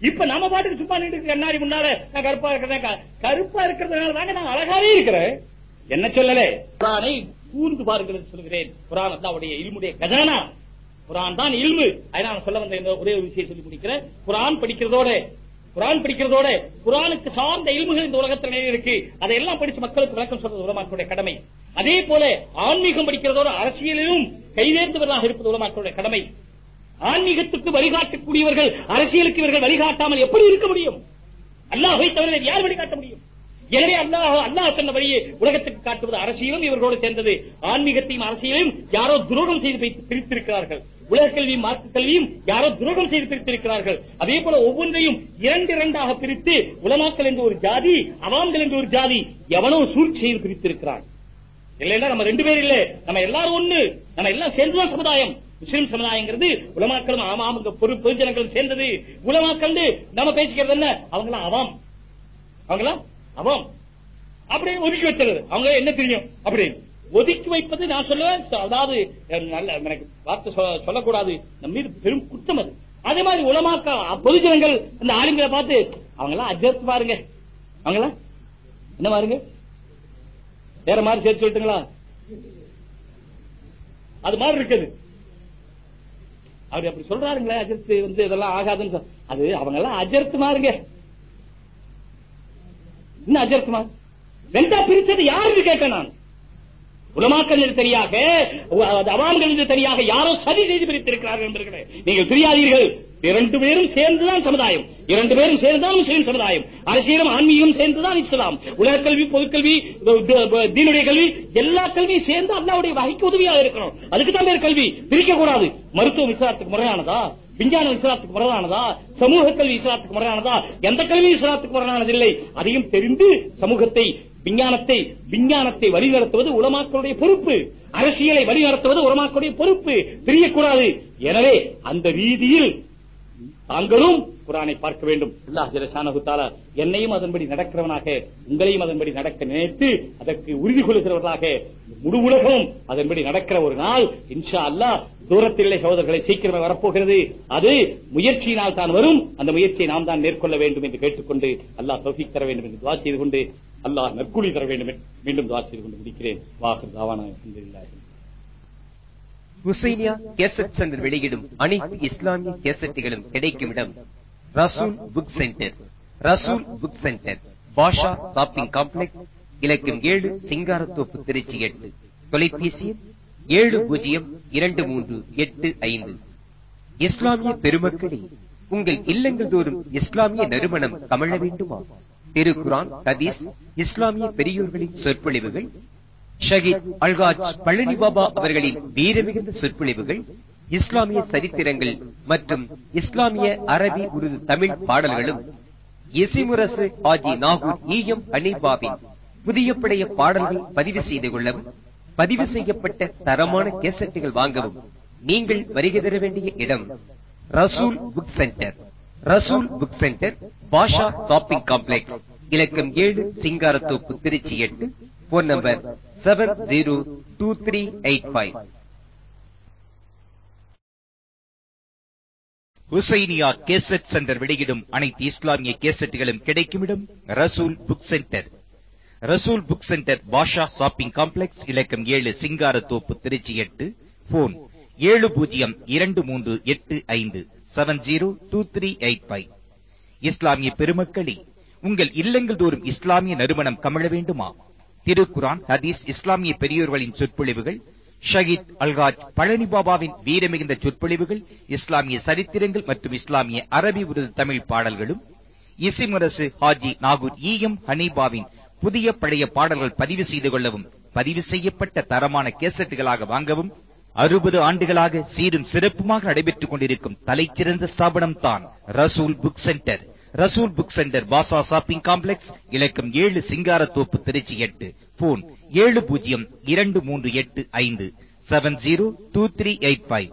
இப்ப நம்ம பாட்டுக்கு சும்மா நின்று கண்ணாடி முன்னால நான் கருப்பா இருக்கிறேன் கருப்பா இருக்கிறதுனால தாங்க நான் அழகாவே இருக்கிறேன். என்ன சொல்லலே? குரானை கூர்ந்து பாருங்கள் சொல்கிறேன் குரான் அல்லாவுடைய இல்முடைய கஜானா. குரான் தான் இல்மு. அதனால நான் சொல்ல வந்த ஒரே ஒரு விஷயம் சொல்லி முடிக்கிறேன் குரான் படிக்கிறதோட குரான் படிக்கிறதோட குரானுக்கு சார்ந்த இல்முகள் இந்த உலகத்தில் நிறைய இருக்கு. அதையெல்லாம் படிச்சு மக்களுக்கு விளக்கம் சொல்றது உலமாக்களுடைய கடமை. அதே போல ஆன்மீகம் படிக்கிறதோட அரசியலிலும் கைதேர்ந்தவர்களாக இருப்பது உலமாக்களுடைய கடமை. ஆன்மீகத்துக்கு வழிகாட்டக்கூடியவர்கள் அரசியலுக்கு இவர்கள் வழிகாட்டாமல் எப்படி இருக்க முடியும்? அல்லாஹை தவிர யார் வழிகாட்ட முடியும்? எனவே அல்லாஹ் அல்லாஹ் சொன்ன வழியை உலகத்துக்கு காட்டுவது அரசியலும் இவர்களோடு சேர்ந்தது. ஆன்மீகத்தையும் அரசியலையும் யாரோ துரோகம் செய்து வைத்து பிரித்திருக்கிறார்கள். உலக கல்வியும் மார்க்க கல்வியும் யாரோ துரோகம் செய்து பிரித்திருக்கிறார்கள். அதே போல ஒவ்வொன்றையும் இரண்டு இரண்டாக பிரித்து உலமாக்கல் என்று ஒரு ஜாதி அவாம்கள் என்று ஒரு ஜாதி எவனோ சூழ்ச்சி செய்து பிரித்திருக்கிறான். இல்லைன்னா நம்ம ரெண்டு பேர் இல்ல. நம்ம எல்லாரும் ஒண்ணு. நம்ம எல்லாம் சேர்ந்துதான் சமுதாயம். முஸ்லிம் சமுதாயங்கிறது உலமாக்களும் ஆமாம் பொது பொதுஜனங்களும் சேர்ந்தது. உலமாக்கள் நம்ம பேசிக்கிறது என்ன? அவங்களாம் அவாம். அவங்களாம் அவாம். அப்படியே ஒதுக்கி வச்சிருது அவங்க என்ன தெரியும்? அப்படி ஒதுக்கி வைப்பது நான் சொல்லுவேன். அதாவது நல்ல எனக்கு வார்த்தை சொல்ல- சொல்லக்கூடாது. நம்ம மீது பெரும் குற்றம் அது. அதே மாதிரி உலமாக்கா பொதுஜனங்கள் அந்த ஆளுங்களை பார்த்து அவங்களாம் அஜர்த்து பாருங்க. அவங்களாம் என்ன பாருங்க? வேற மாதிரி சேர்த்து சொல்லிட்டுங்களா? அது மாதிரி இருக்குது. அவர் அப்படி சொல்றாருங்களே அஜர்த்து வந்து இதெல்லாம் ஆகாதுன்னு அது அவங்க எல்லாம் அஜர்த்து மாறுங்க என்ன அஜர்த்து மாறு ரெண்டா பிரிச்சது யாருக்கு கேட்க நான். உலமாக்கள் தெரியாக அவாம்கள் தெரியாக யாரோ சதி செய்து பிரித்திருக்கிறார்கள் என்பர்களே. நீங்கள் பிரியாதீர்கள். இரண்டு பேரும் சேர்ந்துதான் சமுதாயம். இரண்டு பேரும் சேர்ந்துதான் முஸ்லீம் சமுதாயம். அரசியலும் ஆன்மீகம் சேர்ந்துதான் இஸ்லாம். உலக கல்வி பொதுக்கல்வி தீனுடைய கல்வி எல்லா கல்வியும் சேர்ந்து அல்லாவுடைய வகைக்கு உதவியாக இருக்கணும். அதுக்கு தான் பேர் கல்வி. பிரிக்க கூடாது மருத்துவம் இஸ்லாத்துக்கு முறையானதா? விஞ்ஞானம் இஸ்லாத்துக்கு முரணானதா சமூக கல்வி இஸ்லாத்துக்கு முரணானதா எந்த கல்வி இஸ்லாத்துக்கு முரணானதில்லை அதையும் தெரிந்து சமூகத்தை விஞ்ஞானத்தை விஞ்ஞானத்தை வழிநடத்துவது உலமாக்களுடைய பொறுப்பு. அரசியலை வழிநடத்துவது உலமாக்களுடைய பொறுப்பு. பிரியக்கூடாது. எனவே அந்த ரீதியில் தாங்களும் குரானை பார்க்க வேண்டும். அல்லாஹ் என்னையும் அதன்படி நடக்கிறவனாக உங்களையும் அதன்படி நடக்க நினைத்து அதற்கு உறுதி கொள்கிறவர்களாக முழு உலகம் அதன்படி நடக்கிற ஒரு நாள் இன்ஷா அல்லாஹ் தூரத்திலே சகோதரர்களை சீக்கிரமே வரப்போகிறது. அது முயற்சியினால் தான் வரும். அந்த முயற்சியை நாம் தான் மேற்கொள்ள வேண்டும் என்று கேட்டுக்கொண்டு அல்லாஹ் தௌஃபீக் தர வேண்டும் என்று துவா செய்து கொண்டு அல்லாஹ் நற்குழி தர வேண்டும். மீண்டும் துவா செய்து கொண்டு முடிக்கிறேன். வாஹர் தாவானா ஹுசைனியா கேசட் சென்டர் வெளியிடும் அனைத்து இஸ்லாமிய கேசட்டுகளும் கிடைக்கும் இடம் Rasool book centre. Rasool book centre. Basha shopping complex இலக்கம் ஏழு சிங்காரத்தோப்பு திருச்சி எட்டு. தொலைபேசி ஏழு பூஜ்ஜியம் இரண்டு மூன்று எட்டு ஐந்து. இஸ்லாமிய பெருமக்களே உங்கள் இல்லங்கள் தோறும் இஸ்லாமிய நறுமணம் கமழ வேண்டுமா? திருக்குரான் ஹதீஸ் இஸ்லாமிய பெரியோர்களின் சொற்பொழிவுகள் ஷஹீத் அல்காஜ் பழனி பாபா அவர்களின் வீரமிகுந்த சொற்பொழிவுகள் இஸ்லாமிய சரித்திரங்கள் மற்றும் இஸ்லாமிய அரபி உருது தமிழ் பாடல்களும் இசிமுரசு ஆஜி நாகூர் ஈயம் அனிபாவின் புதிய படைய பாடல்கள் பதிவு செய்து கொள்ளவும் பதிவு செய்யப்பட்ட தரமான கேசட்டுகள் வாங்கவும் நீங்கள் வருகை தர வேண்டிய இடம் Rasool book centre. Rasool book centre Basha shopping complex இலக்கம் ஏழு சிங்காரத்தோப்பு திருச்சி எட்டு. Phone number seven zero two three eight five Husainiya cassette centre வெளியிடும் அனைத்து இஸ்லாமிய கேசட்டுகளும் கிடைக்கும் இடம் Rasool book centre Rasool book centre Basha shopping complex இலக்கம் ஏழு சிங்காரத்தோப்பு திருச்சி எட்டு. போன் ஏழு பூஜ்ஜியம் இரண்டு மூன்று எட்டு ஐந்து. Seven zero two three eight five இஸ்லாமிய பெருமக்களே உங்கள் இல்லங்கள் தோறும் இஸ்லாமிய நறுமணம் கமழ வேண்டுமா? திருக்குரான் ஹதீஸ் இஸ்லாமிய பெரியோர்களின் சொற்பொழிவுகள் ஷஹீத் அல்காஜ் பழனி பாபாவின் வீரமிகுந்த சொற்பொழிவுகள் இஸ்லாமிய சரித்திரங்கள் மற்றும் இஸ்லாமிய அரபி உருது தமிழ் பாடல்களும் இசிமுரசு ஹாஜி நாகூர் ஈயம் ஹனீபாவின் புதிய பழைய பாடல்கள் பதிவு செய்து கொள்ளவும் பதிவு செய்யப்பட்ட தரமான கேசட்டுகளாக வாங்கவும் அறுபது ஆண்டுகளாக சீரும் சிறப்புமாக நடைபெற்றுக் கொண்டிருக்கும் தலைச்சிறந்த ஸ்தாபனம் தான் Rasool book centre. Rasool book centre Basha shopping complex இலக்கம் ஏழு சிங்காரத்தோப்பு திருச்சி எட்டு போன் ஏழு பூஜ்ஜியம் இரண்டு மூன்று எட்டு ஐந்து seven zero two three eight five